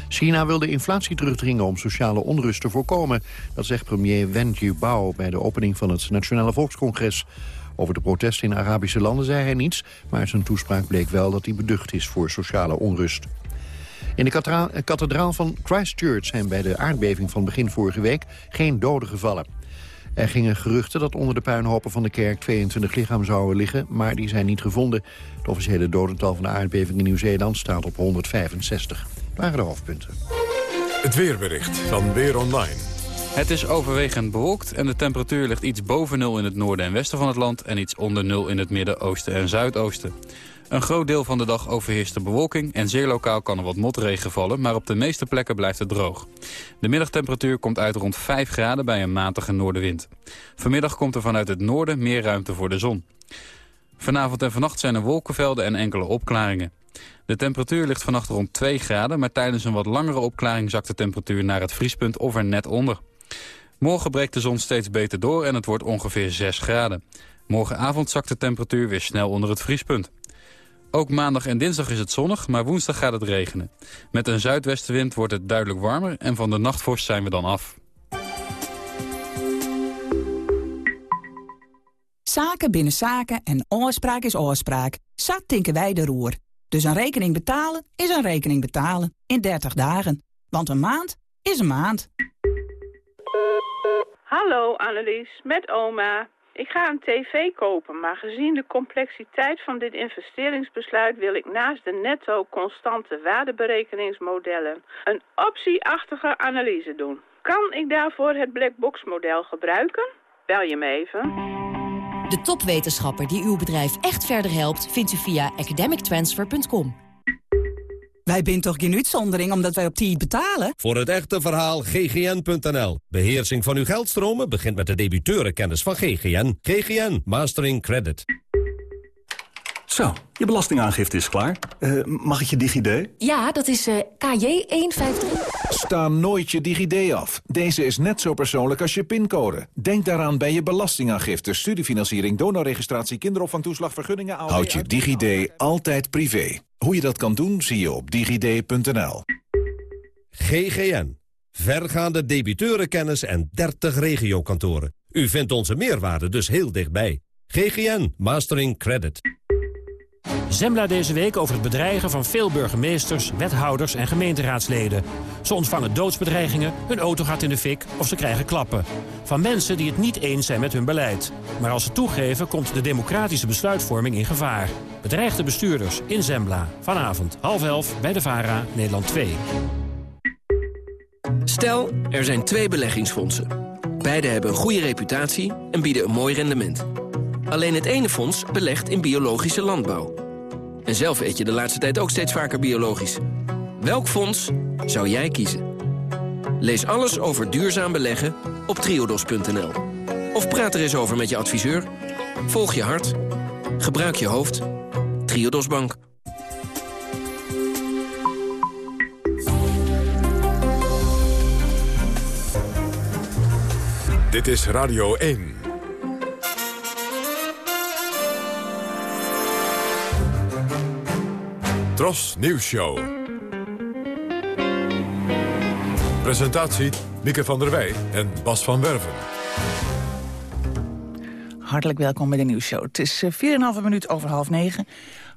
S2: China wil de inflatie terugdringen om sociale onrust te voorkomen. Dat zegt premier Wen Jiabao bij de opening van het Nationale Volkscongres. Over de protesten in Arabische landen zei hij niets... maar zijn toespraak bleek wel dat hij beducht is voor sociale onrust. In de kathedraal van Christchurch zijn bij de aardbeving van begin vorige week geen doden gevallen. Er gingen geruchten dat onder de puinhopen van de kerk 22 lichamen zouden liggen, maar die zijn niet gevonden. Het officiële dodental van de aardbeving in Nieuw-Zeeland staat op 165. Dat waren de hoofdpunten.
S1: Het weerbericht van Weer Online.
S18: Het is overwegend bewolkt en de temperatuur ligt iets boven nul in het noorden en westen van het land... en iets onder nul in het midden, oosten en zuidoosten. Een groot deel van de dag overheerst de bewolking en zeer lokaal kan er wat motregen vallen, maar op de meeste plekken blijft het droog. De middagtemperatuur komt uit rond 5 graden bij een matige noordenwind. Vanmiddag komt er vanuit het noorden meer ruimte voor de zon. Vanavond en vannacht zijn er wolkenvelden en enkele opklaringen. De temperatuur ligt vannacht rond 2 graden, maar tijdens een wat langere opklaring zakt de temperatuur naar het vriespunt of er net onder. Morgen breekt de zon steeds beter door en het wordt ongeveer 6 graden. Morgenavond zakt de temperatuur weer snel onder het vriespunt. Ook maandag en dinsdag is het zonnig, maar woensdag gaat het regenen. Met een zuidwestenwind wordt het duidelijk warmer en van de nachtvorst zijn we dan af.
S19: Zaken binnen zaken en oorspraak is oorspraak. Zat tinken wij de roer. Dus een rekening betalen is een rekening betalen. In 30 dagen. Want een maand is een maand.
S20: Hallo Annelies, met oma. Ik ga een tv kopen, maar gezien de complexiteit van dit investeringsbesluit wil ik naast de netto constante waardeberekeningsmodellen een optieachtige analyse doen. Kan ik daarvoor het blackbox model gebruiken? Bel je me even.
S4: De topwetenschapper die uw bedrijf echt verder helpt vindt u via academictransfer.com.
S19: Wij zijn toch geen uitzondering omdat wij op die betalen?
S21: Voor het echte verhaal ggn.nl. Beheersing van uw geldstromen begint met de debiteurenkennis van GGN. GGN Mastering Credit.
S22: Zo, je belastingaangifte is klaar. Uh, mag ik je DigiD?
S23: Ja, dat is uh, KJ153.
S24: Sta nooit je DigiD af. Deze is net zo persoonlijk als je pincode. Denk daaraan bij je belastingaangifte, studiefinanciering, donorregistratie, kinderopvangtoeslag, vergunningen... Houd je DigiD altijd privé. Hoe je dat kan doen, zie je op digid.nl.
S21: GGN. Vergaande debiteurenkennis en 30 regiokantoren. U vindt onze meerwaarde dus heel dichtbij. GGN Mastering Credit.
S25: Zembla deze week over het bedreigen van veel burgemeesters, wethouders en gemeenteraadsleden. Ze ontvangen doodsbedreigingen, hun auto gaat in de fik of ze krijgen klappen. Van mensen die het niet eens zijn met hun beleid. Maar als ze toegeven komt de democratische besluitvorming in gevaar. Bedreigde bestuurders in Zembla. Vanavond half elf bij de VARA, Nederland 2.
S6: Stel, er zijn twee beleggingsfondsen. Beide hebben een goede reputatie en bieden een mooi rendement. Alleen het ene fonds belegt in biologische landbouw. En zelf eet je de laatste tijd ook steeds vaker biologisch. Welk fonds zou jij kiezen? Lees alles over duurzaam beleggen op triodos.nl. Of praat er eens over met je adviseur. Volg je hart. Gebruik je hoofd. Triodos Bank.
S1: Dit is Radio 1. Tros Nieuws Show. Presentatie Mieke van der Wij en Bas van Werven.
S26: Hartelijk welkom bij de Nieuwsshow. Het is eh, 4,5 minuut over half negen.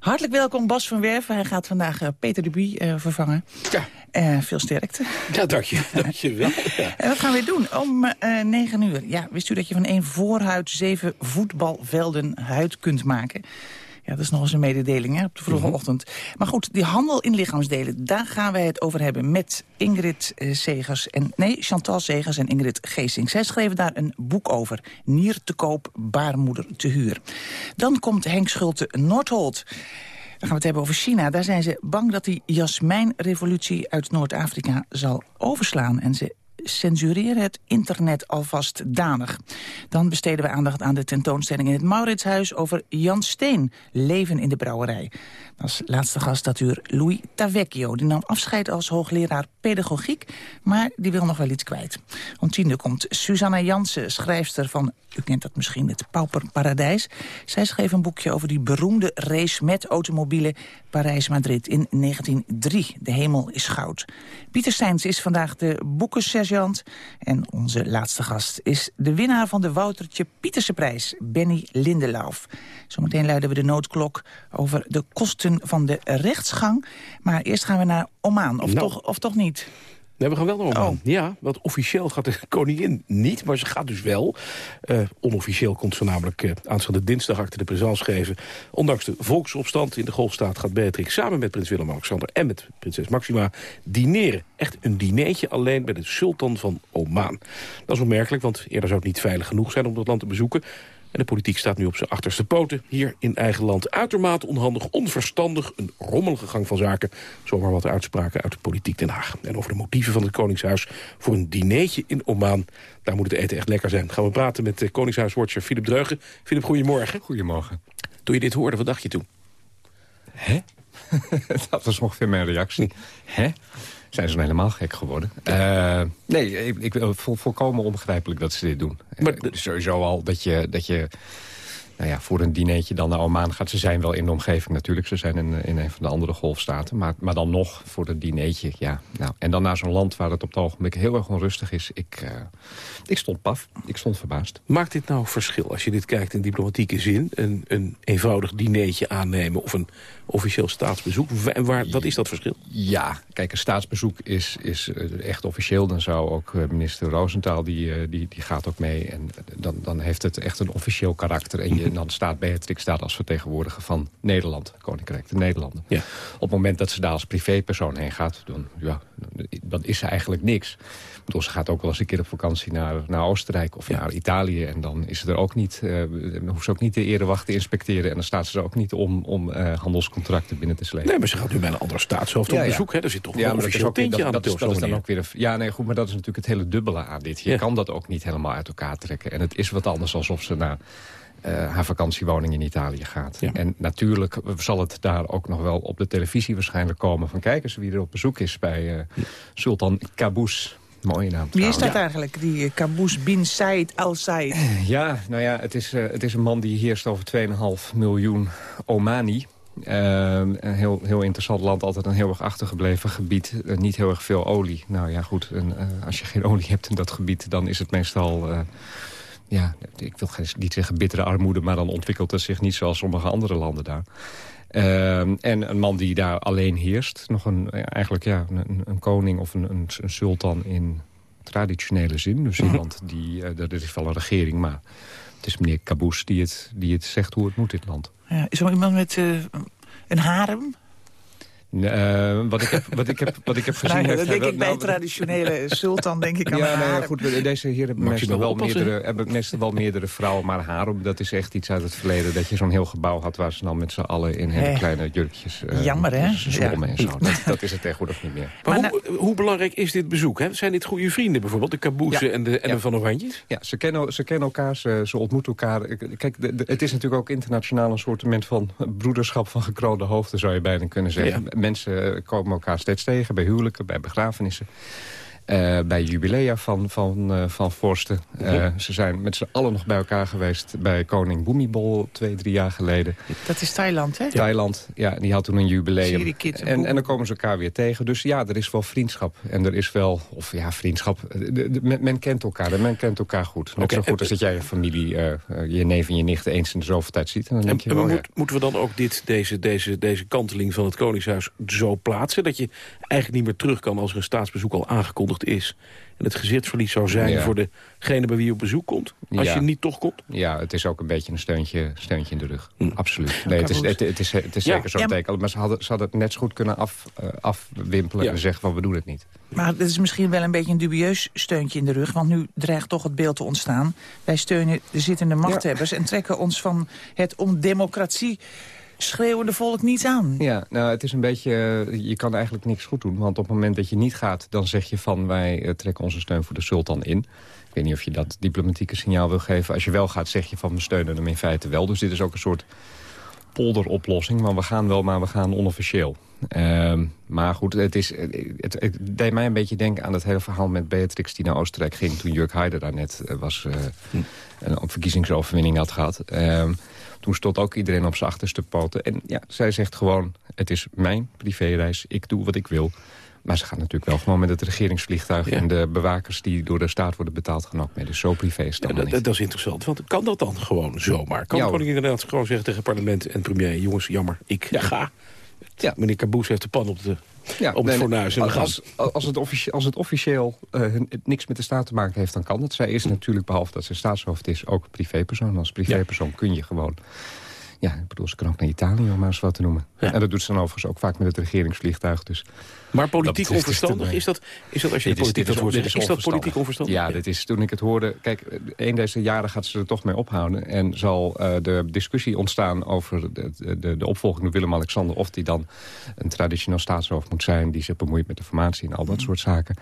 S26: Hartelijk welkom Bas van Werven. Hij gaat vandaag eh, Peter Dubuy uh, eh, vervangen.
S27: Ja.
S26: Uh, veel sterkte.
S27: Ja, dank je, dank je wel.
S26: En wat gaan we doen? Om uh, 9 uur. Ja, wist u dat je van één voorhuid zeven voetbalvelden huid kunt maken? Ja, dat is nog eens een mededeling hè, op de vroege mm -hmm. ochtend. Maar goed, die handel in lichaamsdelen, daar gaan wij het over hebben met Ingrid uh, Segers. En, nee, Chantal Segers en Ingrid Geesing. Zij schreven daar een boek over. Nier te koop, baarmoeder te huur. Dan komt Henk Schulte Noordholt. Dan gaan we het hebben over China. Daar zijn ze bang dat die jasmijnrevolutie uit Noord-Afrika zal overslaan. En ze censureren het internet alvast danig. Dan besteden we aandacht aan de tentoonstelling in het Mauritshuis... over Jan Steen, leven in de brouwerij. Als laatste gast dat uur Louis Tavecchio. Die nam afscheid als hoogleraar pedagogiek, maar die wil nog wel iets kwijt. Om tien uur komt Susanna Jansen, schrijfster van... u kent dat misschien, het Pauperparadijs. Zij schreef een boekje over die beroemde race met automobielen... Parijs-Madrid in 1903. De hemel is goud. Pieter Steins is vandaag de En onze laatste gast is de winnaar van de Woutertje Pieterse prijs, Benny Lindelauf. Zometeen luiden we de noodklok over de kosten van de rechtsgang. Maar eerst gaan we naar Oman, of,
S27: nou.
S26: toch, of toch niet?
S27: Nee, we gaan wel naar Oman. Oh. Ja, want officieel gaat de koningin niet, maar ze gaat dus wel. Uh, onofficieel komt ze namelijk uh, aanstaande dinsdag achter de présence geven. Ondanks de volksopstand in de golfstaat gaat Beatrix samen met prins Willem-Alexander... en met prinses Maxima dineren. Echt een dineetje alleen bij de sultan van Oman. Dat is opmerkelijk, want eerder zou het niet veilig genoeg zijn om dat land te bezoeken. En de politiek staat nu op zijn achterste poten. Hier in eigen land uitermate onhandig, onverstandig. Een rommelige gang van zaken. Zomaar wat uitspraken uit de politiek Den Haag. En over de motieven van het Koningshuis voor een dineetje in Oman. Daar moet het eten echt lekker zijn. Gaan we praten met de Koningshuiswatcher Philip Dreugen. Philip, goedemorgen.
S28: Goedemorgen.
S27: Toen je dit hoorde, wat dacht je toen?
S28: Hè? Dat was ongeveer mijn reactie. Hè? Zijn ze nou helemaal gek geworden? Uh, nee, ik, ik vol, volkomen onbegrijpelijk dat ze dit doen. Maar uh, sowieso al dat je, dat je nou ja, voor een dinertje dan naar Oman gaat. Ze zijn wel in de omgeving natuurlijk. Ze zijn in, in een van de andere golfstaten. Maar, maar dan nog voor een dinertje, ja. Nou, en dan naar zo'n land waar het op het ogenblik heel erg onrustig is. Ik, uh, ik stond paf. Ik stond verbaasd.
S27: Maakt dit nou verschil als je dit kijkt in diplomatieke zin? Een, een eenvoudig dinertje aannemen of een officieel staatsbezoek? Waar, waar, wat is dat verschil?
S28: Ja, kijk, een staatsbezoek is, is echt officieel. Dan zou ook minister Roosentaal, die, die, die gaat ook mee. En dan, dan heeft het echt een officieel karakter. En je, dan staat Beatrix daar als vertegenwoordiger van Nederland. Koninkrijk de Nederlanden.
S27: Ja.
S28: Op het moment dat ze daar als privépersoon heen gaat... dan, ja, dan is ze eigenlijk niks. Bedoel, ze gaat ook wel eens een keer op vakantie naar, naar Oostenrijk of ja. naar Italië. En dan is ze er ook niet, uh, hoeft ze ook niet de erewacht te inspecteren. En dan staat ze er ook niet om, om uh, handelscontracten binnen te slepen.
S27: Nee, maar ze gaat nu bij een andere staatshoofd
S28: ja,
S27: op bezoek. Hè? Er zit toch
S28: ja,
S27: een officieel tintje aan
S28: dat,
S27: de
S28: is, dat is dan ook weer een, Ja, nee, goed, maar dat is natuurlijk het hele dubbele aan dit. Je kan dat ook niet helemaal uit elkaar trekken. En het is wat anders alsof ze naar... Uh, haar vakantiewoning in Italië gaat.
S27: Ja.
S28: En natuurlijk zal het daar ook nog wel op de televisie waarschijnlijk komen... van kijk eens wie er op bezoek is bij uh, Sultan Qaboos. Mooie naam.
S26: Wie is dat ja. eigenlijk, die uh, Qaboos bin Said al Said?
S28: Ja, nou ja, het is, het is een man die heerst over 2,5 miljoen Omani... een heel, heel interessant land, altijd een heel erg achtergebleven gebied. niet heel erg veel olie. Nou ja, goed, en, als je geen olie hebt in dat gebied... dan is het meestal ja, ik wil niet zeggen bittere armoede... maar dan ontwikkelt het zich niet zoals sommige andere landen daar. Uh, en een man die daar alleen heerst. Nog een, eigenlijk ja, een, een koning of een, een, een, sultan in traditionele zin. Dus iemand die... Uh, dat is wel een regering, maar het is meneer Qaboos die het, die het zegt hoe het moet in het land.
S26: Ja, is er iemand met uh, een harem?
S28: Uh, wat, ik heb, wat, ik heb, wat ik heb gezien...
S26: Nou, dat denk
S28: wel,
S26: ik bij
S28: nou,
S26: traditionele sultan, denk ik aan
S28: Ja, nee,
S26: harem.
S28: goed, deze hier hebben meestal wel, meerdere, hebben meestal wel meerdere vrouwen. Maar harem, dat is echt iets uit het verleden. Dat je zo'n heel gebouw had waar ze dan met z'n allen in hele
S26: Eh,
S28: kleine jurkjes... Uh,
S26: Jammer, hè?
S28: zwommen
S26: Ja.
S28: en zo. Dat, dat is het tegenwoordig niet meer.
S27: Maar,
S26: Maar
S27: hoe, hoe belangrijk is dit bezoek? Hè? Zijn dit goede vrienden bijvoorbeeld? De Kaboezen
S28: Ja.
S27: en de, en
S28: Ja.
S27: de Van Oranjes?
S28: Ja, ze kennen, ze kennen elkaar, ze, ze ontmoeten elkaar. Kijk, de- de- het is natuurlijk ook internationaal een soort van broederschap van gekroonde hoofden, zou je bijna kunnen zeggen. Mensen komen elkaar steeds tegen, bij huwelijken, bij begrafenissen. Uh, bij jubilea van, van, uh, van vorsten. Uh, ze zijn met z'n allen nog bij elkaar geweest bij koning Bhumibol twee, drie jaar geleden.
S26: Dat is Thailand, hè?
S28: Thailand, ja. Die had toen een jubileum. En, en dan komen ze elkaar weer tegen. Dus ja, er is wel vriendschap. En er is wel, of ja, vriendschap. De, de, men, men, kent elkaar en men kent elkaar goed. Net okay. zo goed als dat jij je familie, je neef en je nichten eens in de zoveel tijd ziet. En dan denk je,
S27: en
S28: wel,
S27: moet,
S28: ja.
S27: moeten we dan ook dit, deze, deze, deze kanteling van het Koningshuis zo plaatsen... dat je eigenlijk niet meer terug kan als er een staatsbezoek al aangekondigd is... en het gezichtsverlies zou zijn
S28: Ja.
S27: voor degene bij wie je op bezoek komt... als
S28: Ja.
S27: je niet toch komt?
S28: Ja, het is ook een beetje een steuntje, steuntje in de rug.
S27: Hm.
S28: Absoluut. Nee, het is, het, het is, het is
S26: Ja.
S28: zeker zo'n teken. Maar ze hadden, ze hadden het net zo goed kunnen af, eh, afwimpelen en zeggen van we doen het niet.
S26: Maar het is misschien wel een beetje een dubieus steuntje in de rug. Want nu dreigt toch het beeld te ontstaan. Wij steunen de zittende machthebbers... en trekken ons van het om democratie schreeuwende volk niets aan.
S28: Ja, nou, het is een beetje... eh, Je kan eigenlijk niks goed doen. Want op het moment dat je niet gaat, dan zeg je van... wij eh, trekken onze steun voor de sultan in. Ik weet niet of je dat diplomatieke signaal wil geven. Als je wel gaat, zeg je van we steunen hem in feite wel. Dus dit is ook een soort polderoplossing. Maar we gaan wel, maar we gaan onofficieel. Ehm, maar goed, het, is, het, het deed mij een beetje denken aan het hele verhaal met Beatrix... die naar Oostenrijk ging toen Jurk Haider daar net eh, was, eh, een verkiezingsoverwinning had gehad. Ehm, toen stond ook iedereen op zijn achterste poten. En ja, zij zegt gewoon, het is mijn privéreis, ik doe wat ik wil. Maar ze gaat natuurlijk wel gewoon met het regeringsvliegtuig... en de bewakers die door de staat worden betaald gaan ook mee. Dus zo privé is het
S27: Ja, dat,
S28: niet.
S27: dat is interessant, want kan dat dan gewoon zomaar? Kan
S28: Ja,
S27: koning inderdaad gewoon zeggen tegen parlement en premier... jongens, jammer, ik ga. Meneer Caboes heeft de pan op, de,
S28: Ja,
S27: op het fornuis. En
S28: als, als, het officie- als het officieel eh, hun- het niks met de staat te maken heeft, dan kan het. Zij is natuurlijk, behalve dat ze staatshoofd is, ook privépersoon. Als privépersoon kun je gewoon... Ja, ik bedoel, ze kan ook naar Italië, om maar eens wat te noemen. En dat doet ze dan overigens ook vaak met het regeringsvliegtuig. Dus
S27: Maar politiek onverstandig, is dat, is dat als je de politiek dat hoort is dat politiek onverstandig?
S28: Ja, dit is, toen ik het hoorde... Kijk, een deze jaren gaat ze er toch mee ophouden. En zal eh, de discussie ontstaan over de, de, de opvolging door Willem-Alexander... of die dan een traditioneel staatshoofd moet zijn... die zich bemoeit met de formatie en al dat soort zaken.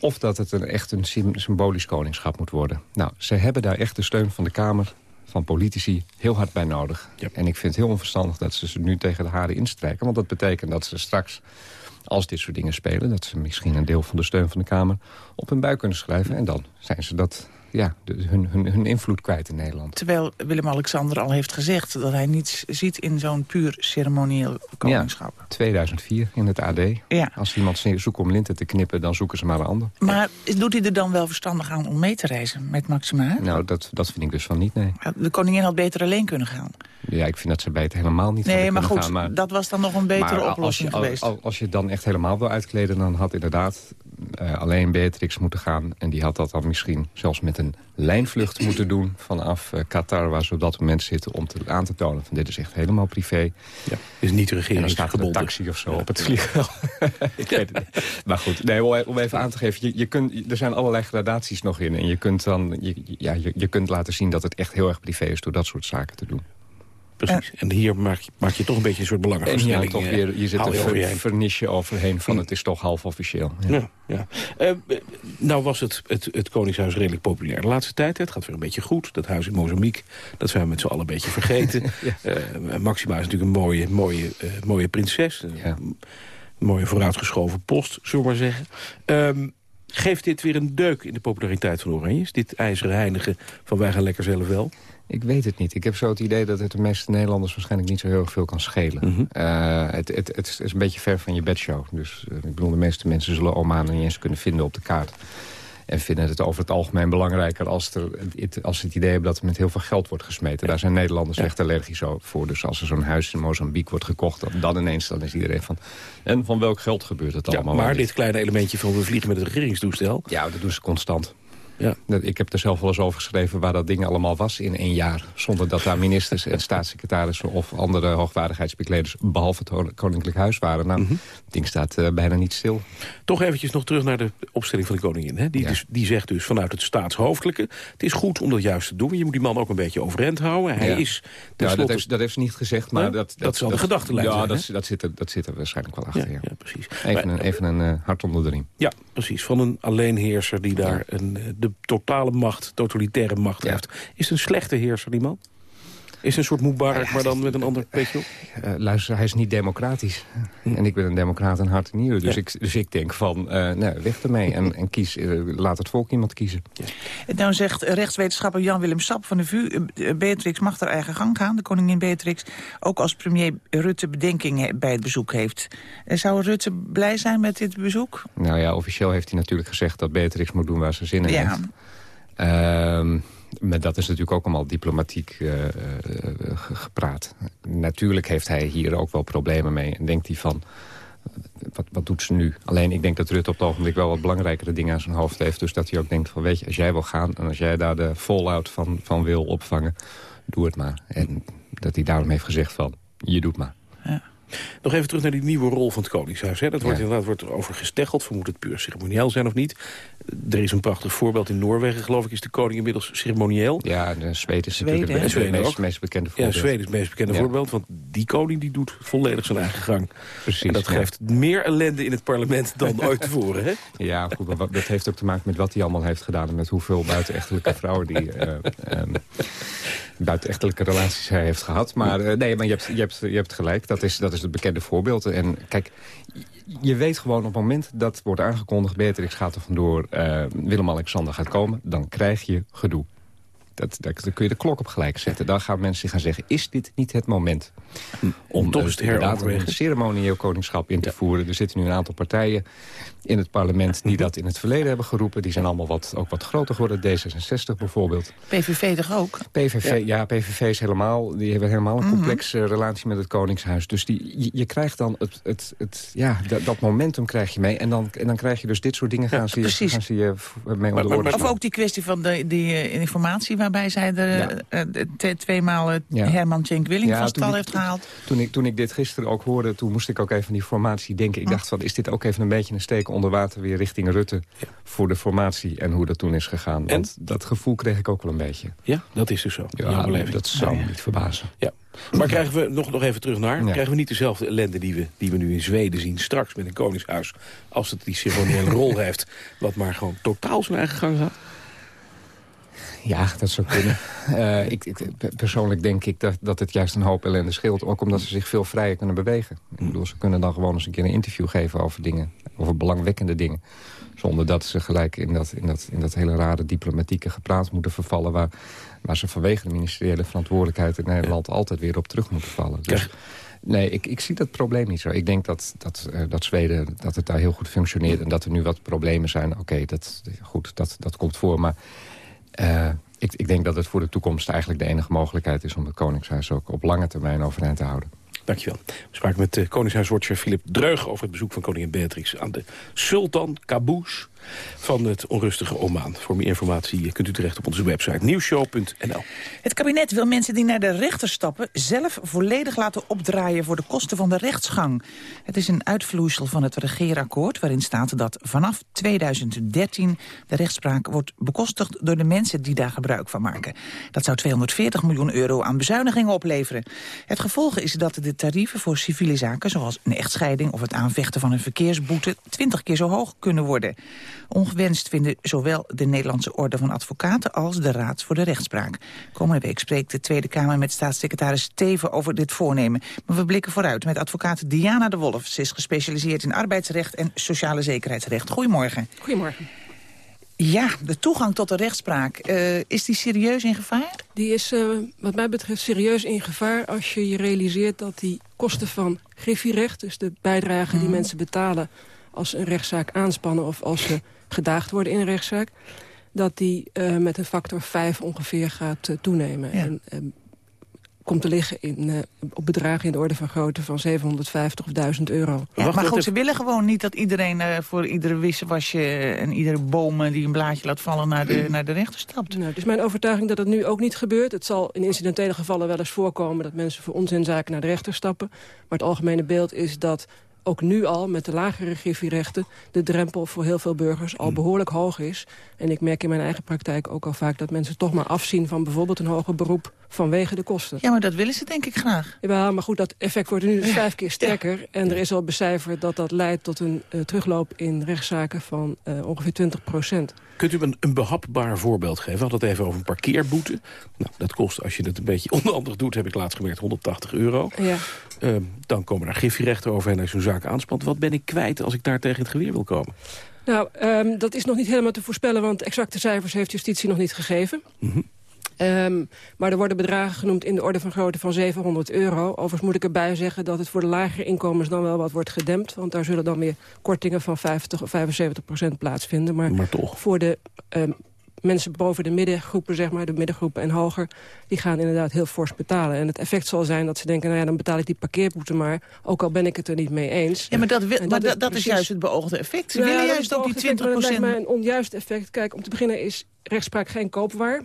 S28: Of dat het een, echt een sym- symbolisch koningschap moet worden. Nou, ze hebben daar echt de steun van de Kamer van politici heel hard bij nodig. En ik vind het heel onverstandig dat ze ze nu tegen de haren instrijken. Want dat betekent dat ze straks, als dit soort dingen spelen... dat ze misschien een deel van de steun van de Kamer op hun buik kunnen schrijven. En dan zijn ze dat, ja, hun, hun, hun invloed kwijt in Nederland.
S26: Terwijl Willem-Alexander al heeft gezegd... dat hij niets ziet in zo'n puur ceremonieel koningschap.
S28: Ja, 2004 in het AD.
S26: Ja.
S28: Als iemand zoekt om linten te knippen, dan zoeken ze maar een ander.
S26: Maar doet hij er dan wel verstandig aan om mee te reizen met Maxima?
S28: Nou, dat, dat vind ik dus van niet, nee.
S26: De koningin had beter alleen kunnen gaan.
S28: Ja, ik vind dat ze beter helemaal niet
S26: Nee, maar
S28: kunnen
S26: goed,
S28: gaan. Maar
S26: dat was dan nog een betere
S28: Maar als
S26: oplossing
S28: je,
S26: geweest.
S28: Als, als je dan echt helemaal wil uitkleden... dan had inderdaad eh, alleen Beatrix moeten gaan. En die had dat dan misschien zelfs met een lijnvlucht moeten doen... vanaf eh, Qatar, waar ze op dat moment zitten... om te, aan te tonen van dit is echt helemaal privé.
S27: Ja, is niet
S28: En dan staat er een taxi of zo op het vliegveld. Maar goed, nee, om om even aan te geven... Je, je kunt, er zijn allerlei gradaties nog in. En je kunt, dan, je, ja, je, je kunt laten zien dat het echt heel erg privé is... door dat soort zaken te doen.
S27: Precies. En hier maak je, maak je toch een beetje een soort
S28: En
S27: belangenverstelling.
S28: ja, toch
S27: eh,
S28: weer, je zit
S27: haal
S28: een vernisje overheen van het is toch half officieel. Ja.
S27: Ja, ja. Eh, nou was het, het, het Koningshuis redelijk populair de laatste tijd. hè. Het gaat weer een beetje goed. Dat huis in Mozambique, dat zijn we met z'n allen een beetje vergeten. Eh, Maxima is natuurlijk een mooie, mooie, eh, mooie prinses. Een mooie vooruitgeschoven post, zullen we maar zeggen. Ehm, geeft dit weer een deuk in de populariteit van Oranje? Is dit ijzeren heinigen van wij gaan lekker zelf wel?
S28: Ik weet het niet. Ik heb zo het idee dat het de meeste Nederlanders waarschijnlijk niet zo heel erg veel kan schelen. Eh, het, het, het is een beetje ver van je bedshow. Dus eh, ik bedoel, de meeste mensen zullen Oman niet eens kunnen vinden op de kaart. En vinden het over het algemeen belangrijker als, er, het, als ze het idee hebben dat er met heel veel geld wordt gesmeten. Daar zijn Nederlanders echt allergisch voor. Dus als er zo'n huis in Mozambique wordt gekocht, dan, dan ineens dan is iedereen van... En van welk geld gebeurt het
S27: Ja,
S28: allemaal?
S27: maar
S28: wel
S27: dit kleine elementje van we vliegen met het regeringstoestel...
S28: Ja, dat doen ze constant.
S27: Ja.
S28: Dat- Ik heb er zelf wel eens over geschreven waar dat ding allemaal was in één jaar. Zonder dat daar ministers en staatssecretarissen of andere hoogwaardigheidsbekleders... behalve het Koninklijk Huis waren. Nou,
S27: Mhm.
S28: het ding staat eh, bijna niet stil.
S27: Toch eventjes nog terug naar de opstelling van de koningin. Hè? Die, dus, die zegt dus vanuit het staatshoofdelijke... het is goed om dat juist te doen. Je moet die man ook een beetje overeind houden. Hij
S28: Ja.
S27: is
S28: Ja, dat, heeft, dat heeft ze niet gezegd, maar
S27: Nee?
S28: dat,
S27: Dat zal de gedachtenlijn
S28: Ja,
S27: zijn,
S28: dat, dat, zit er, dat zit er waarschijnlijk wel achter.
S27: Ja,
S28: Ja,
S27: precies.
S28: Even
S27: Maar-
S28: een, even een eh, hart onder de riem.
S27: Ja, precies. Van een alleenheerser die daar een, eh, de totale macht, totalitaire macht heeft. Is het een slechte heerser, die man? Is een soort Mubarak, maar dan met een ander petje op?
S28: Uh, luister, hij is niet democratisch. En ik ben een democraat en hart en nieuw. Dus, ik, dus ik denk van, uh, nou, weg ermee. En, en kies, uh, laat het volk iemand kiezen. Ja.
S26: Nou zegt rechtswetenschapper Jan-Willem Sap van de VU... Beatrix mag haar eigen gang gaan, de koningin Beatrix. Ook als premier Rutte bedenking bij het bezoek heeft. Zou Rutte blij zijn met dit bezoek?
S28: Nou ja, officieel heeft hij natuurlijk gezegd dat Beatrix moet doen waar ze zin in ja. heeft. Uh, maar dat is natuurlijk ook allemaal diplomatiek uh, uh, gepraat. Natuurlijk heeft hij hier ook wel problemen mee. En denkt hij van, wat, wat doet ze nu? Alleen ik denk dat Rutte op het ogenblik wel wat belangrijkere dingen aan zijn hoofd heeft. Dus dat hij ook denkt van, weet je, als jij wil gaan... en als jij daar de fallout van, van wil opvangen, doe het maar. En dat hij daarom heeft gezegd van, je doet maar. Ja.
S27: Nog even terug naar die nieuwe rol van het Koningshuis. Hè. Dat wordt inderdaad wordt er over gesteggeld. Vermoed het puur ceremonieel zijn of niet. Er is een prachtig voorbeeld in Noorwegen, geloof ik, is de koning inmiddels ceremonieel.
S28: Ja, de Zweden is natuurlijk het meest, meest, bekende voorbeeld.
S27: Ja, Zweden is het meest bekende voorbeeld, want die koning die doet volledig zijn eigen gang.
S28: Precies.
S27: En dat geeft meer ellende in het parlement dan ooit tevoren, hè?
S28: Ja, goed, maar dat heeft ook te maken met wat hij allemaal heeft gedaan... en met hoeveel buitenechtelijke vrouwen die... Uh, um, buitenechtelijke relaties hij heeft gehad. Maar uh, nee, maar je hebt, je, hebt, je hebt gelijk. Dat is, dat is het bekende voorbeeld. En kijk, je weet gewoon op het moment dat wordt aangekondigd... Beatrix gaat er vandoor, uh, Willem-Alexander gaat komen... dan krijg je gedoe. Dat, dan kun je de klok op gelijk zetten. Dan gaan mensen gaan zeggen, is dit niet het moment...
S27: om, toch eens te
S28: een ceremonieel koningschap in te voeren. Er zitten nu een aantal partijen in het parlement die dat in het verleden hebben geroepen. Die zijn allemaal wat, ook wat groter geworden. D66 bijvoorbeeld.
S26: PVV toch ook?
S28: PVV, ja. PVV is helemaal, die hebben helemaal een complexe relatie met het Koningshuis. Dus die, je, krijgt dan het, het, het, ja, dat, dat, momentum krijg je mee. En dan, en dan krijg je dus dit soort dingen gaan, ja, ze, gaan ze je mee onder orde
S26: Of ook die kwestie van de, die uh, informatie waarbij zij de, ja. uh, tweemaal ja. Herman Cenk Willing ja, vast al heeft gehaald.
S28: Toen ik, toen ik dit gisteren ook hoorde, toen moest ik ook even die formatie denken. Ik dacht van, is dit ook even een beetje een steek onder water weer richting Rutte... voor de formatie en hoe dat toen is gegaan. Want en? dat gevoel kreeg ik ook wel een beetje.
S27: Ja, dat is dus zo.
S28: Ja, dat zou me niet verbazen.
S27: Ja. Maar krijgen we, nog, nog even terug naar, ja. krijgen we niet dezelfde ellende die we, die we nu in Zweden zien... straks met een koningshuis, als het die ceremoniële rol heeft... wat maar gewoon totaal zijn eigen gang gaat?
S28: Ja, dat zou kunnen. uh, ik, ik, persoonlijk denk ik dat, dat het juist een hoop ellende scheelt. Ook omdat ze zich veel vrijer kunnen bewegen. Ik bedoel, ze kunnen dan gewoon eens een keer een interview geven over dingen. Over belangwekkende dingen. Zonder dat ze gelijk in dat, in dat, in dat hele rare diplomatieke gepraat moeten vervallen... Waar, waar ze vanwege de ministeriële verantwoordelijkheid in Nederland... altijd weer op terug moeten vallen. Dus, Nee, ik, ik zie dat probleem niet zo. Ik denk dat, dat, uh, dat Zweden dat het daar heel goed functioneert... en dat er nu wat problemen zijn. Oké, okay, dat, goed, dat, dat komt voor, maar... Uh, ik, ik, denk dat het voor de toekomst eigenlijk de enige mogelijkheid is... om het Koningshuis ook op lange termijn overeind te houden.
S27: Dankjewel. We spraken met uh, Koningshuiswatcher Philip Dreug... over het bezoek van koningin Beatrix aan de Sultan Qaboos van het onrustige Oman. Voor meer informatie kunt u terecht op onze website nieuwshow.nl.
S26: Het kabinet wil mensen die naar de rechter stappen... zelf volledig laten opdraaien voor de kosten van de rechtsgang. Het is een uitvloeisel van het regeerakkoord... waarin staat dat vanaf 2013 de rechtspraak wordt bekostigd... door de mensen die daar gebruik van maken. Dat zou 240 miljoen euro aan bezuinigingen opleveren. Het gevolg is dat de tarieven voor civiele zaken... zoals een echtscheiding of het aanvechten van een verkeersboete... 20 keer zo hoog kunnen worden. Ongewenst vinden zowel de Nederlandse Orde van Advocaten... als de Raad voor de Rechtspraak. Komende week spreekt de Tweede Kamer met staatssecretaris Steven over dit voornemen. Maar we blikken vooruit met advocaat Diana de Wolf. Ze is gespecialiseerd in arbeidsrecht en sociale zekerheidsrecht. Goedemorgen.
S29: Goedemorgen.
S26: Ja, de toegang tot de rechtspraak, uh, is die serieus in gevaar?
S29: Die is uh, wat mij betreft serieus in gevaar als je je realiseert dat die kosten van griffierecht... dus de bijdrage die mm. mensen betalen als ze een rechtszaak aanspannen... of als ze gedaagd worden in een rechtszaak... dat die uh, met een factor 5 ongeveer gaat uh, toenemen. Ja. En, uh, komt te liggen in, op bedragen in de orde van grootte van 750 of 1000 euro.
S26: Ja, maar goed, ze willen gewoon niet dat iedereen voor iedere wisselwasje... en iedere boom die een blaadje laat vallen naar de, naar de rechter stapt.
S29: Nou, het is mijn overtuiging dat het nu ook niet gebeurt. Het zal in incidentele gevallen wel eens voorkomen... dat mensen voor onzinzaken naar de rechter stappen. Maar het algemene beeld is dat ook nu al met de lagere griffierechten... de drempel voor heel veel burgers al behoorlijk hoog is. En ik merk in mijn eigen praktijk ook al vaak... dat mensen toch maar afzien van bijvoorbeeld een hoger beroep vanwege de kosten.
S26: Ja, maar dat willen ze denk ik graag.
S29: Ja, maar goed, dat effect wordt nu dus vijf keer sterker. En er is al becijferd dat dat leidt tot een uh, terugloop in rechtszaken van uh, ongeveer 20 procent.
S27: Kunt u een, een behapbaar voorbeeld geven? We hadden het even over een parkeerboete. Nou, dat kost, als je het een beetje onhandig doet, heb ik laatst gemerkt, 180 euro.
S29: Ja.
S27: Uh, dan komen daar griffierechten overheen als zo'n zaak aanspant. Wat ben ik kwijt als ik daar tegen het geweer wil komen?
S29: Nou, um, dat is nog niet helemaal te voorspellen... want exacte cijfers heeft justitie nog niet gegeven.
S27: Mm -hmm.
S29: Um, maar er worden bedragen genoemd in de orde van grootte van 700 euro. Overigens moet ik erbij zeggen dat het voor de lagere inkomens dan wel wat wordt gedempt. Want daar zullen dan weer kortingen van 50 of 75 procent plaatsvinden. Maar,
S27: maar toch.
S29: voor de um, mensen boven de middengroepen, zeg maar, de middengroepen en hoger... die gaan inderdaad heel fors betalen. En het effect zal zijn dat ze denken, nou ja, dan betaal ik die parkeerboete maar... ook al ben ik het er niet mee eens.
S26: Ja, maar dat, wil, maar
S29: dat
S26: is juist het beoogde effect. Ze willen
S29: dat
S26: juist
S29: is
S26: ook die
S29: het effect,
S26: 20
S29: maar Dat mij een onjuist effect. Kijk, om te beginnen is rechtspraak geen koopwaar.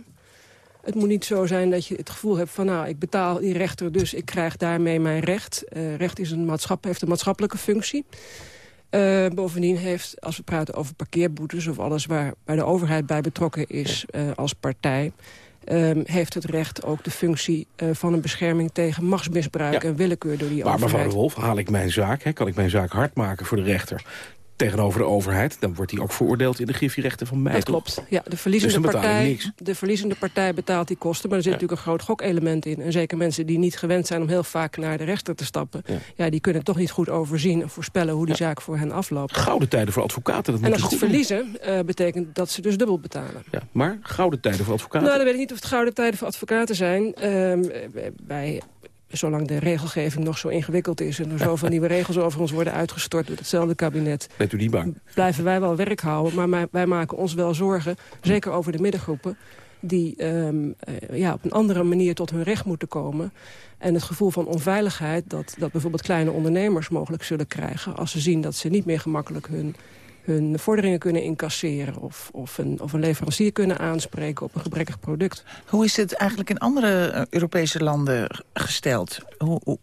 S29: Het moet niet zo zijn dat je het gevoel hebt van... nou, ik betaal die rechter, dus ik krijg daarmee mijn recht. Uh, recht is een maatschap, heeft een maatschappelijke functie. Uh, bovendien heeft, als we praten over parkeerboetes... of alles waar, waar de overheid bij betrokken is uh, als partij... Um, heeft het recht ook de functie uh, van een bescherming tegen machtsmisbruik...
S27: Ja.
S29: en willekeur door die
S27: Maar
S29: overheid.
S27: mevrouw de Wolf, haal ik mijn zaak, hè, kan ik mijn zaak hard maken voor de rechter tegenover de overheid... dan wordt hij ook veroordeeld in de griffierechten van mij.
S29: Dat klopt. Ja, de, verliezende
S27: Dus ik
S29: partij, de verliezende partij betaalt die kosten. Maar er zit natuurlijk een groot gokelement in. En zeker mensen die niet gewend zijn om heel vaak naar de rechter te stappen... Ja. die kunnen toch niet goed overzien en voorspellen hoe die zaak voor hen afloopt.
S27: Gouden tijden voor advocaten. Dat
S29: En als ze het verliezen, uh, betekent dat ze dus dubbel betalen.
S27: Ja, maar gouden tijden voor advocaten.
S29: Nou, dan weet ik niet of het gouden tijden voor advocaten zijn. Uh, bij zolang de regelgeving nog zo ingewikkeld is... en er zoveel nieuwe regels over ons worden uitgestort door hetzelfde kabinet...
S27: Bent u niet bang?
S29: blijven wij wel werk houden. Maar wij maken ons wel zorgen, zeker over de middengroepen... die um, uh, ja, op een andere manier tot hun recht moeten komen. En het gevoel van onveiligheid dat, dat bijvoorbeeld kleine ondernemers mogelijk zullen krijgen... als ze zien dat ze niet meer gemakkelijk hun hun vorderingen kunnen incasseren... Of, of, een, of een leverancier kunnen aanspreken op een gebrekkig product.
S26: Hoe is het eigenlijk in andere uh, Europese landen gesteld? Hoe...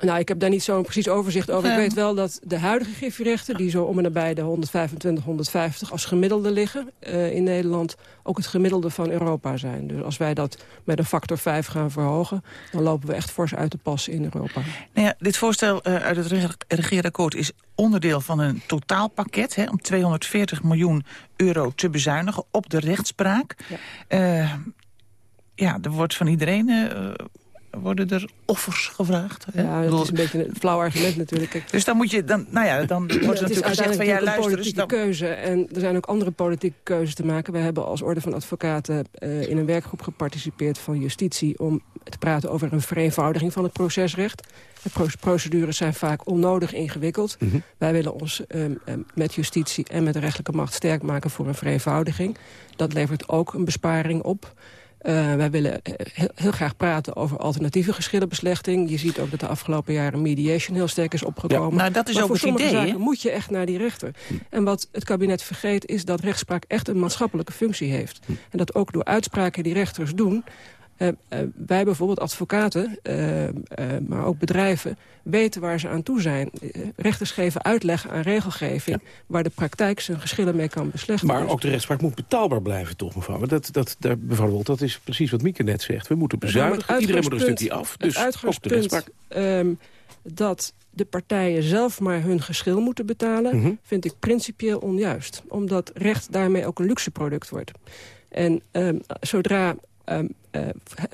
S29: Nou, ik heb daar niet zo'n precies overzicht over. Ja. Ik weet wel dat de huidige griffierechten... die zo om en nabij de 125, 150 als gemiddelde liggen uh, in Nederland... ook het gemiddelde van Europa zijn. Dus als wij dat met een factor 5 gaan verhogen... dan lopen we echt fors uit de pas in Europa.
S26: Nou ja, dit voorstel uh, uit het regeerakkoord is onderdeel van een totaalpakket... Hè, om 240 miljoen euro te bezuinigen op de rechtspraak. Ja, uh, ja er wordt van iedereen... Uh, worden er offers gevraagd?
S29: Ja, dat is een beetje een flauw argument natuurlijk. Kijk,
S26: dus dan moet je, dan, nou ja, dan wordt er
S29: het
S26: natuurlijk gezegd van ja, luister
S29: een politieke
S26: dan...
S29: keuze. En er zijn ook andere politieke keuzes te maken. We hebben als Orde van Advocaten uh, in een werkgroep geparticipeerd van justitie... om te praten over een vereenvoudiging van het procesrecht. De procedures zijn vaak onnodig ingewikkeld.
S27: Mhm.
S29: Mm -hmm. Wij willen ons um, um, met justitie en met de rechterlijke macht sterk maken voor een vereenvoudiging. Dat levert ook een besparing op. Uh, wij willen heel, heel, graag praten over alternatieve geschillenbeslechting. Je ziet ook dat de afgelopen jaren mediation heel sterk is opgekomen.
S26: Ja, nou, dat is
S29: maar
S26: ook
S29: voor
S26: het
S29: sommige
S26: idee,
S29: zaken moet je echt naar die rechter. En wat het kabinet vergeet is dat rechtspraak echt een maatschappelijke functie heeft. En dat ook door uitspraken die rechters doen... Uh, uh, wij bijvoorbeeld advocaten, uh, maar ook bedrijven... weten waar ze aan toe zijn. rechters geven uitleg aan regelgeving... Ja. waar de praktijk zijn geschillen mee kan beslechten.
S27: Maar ook de rechtspraak moet betaalbaar blijven, toch, mevrouw? Dat, dat, dat, mevrouw dat is precies wat Mieke net zegt. We moeten bezuinigen, iedereen moet er een stukje af. Dus ook de rechtspraak.
S29: Um, dat de partijen zelf maar hun geschil moeten betalen...
S27: Mhm.
S29: -hmm. vind ik principieel onjuist. Omdat recht daarmee ook een luxe product wordt. En um, zodra um, uh,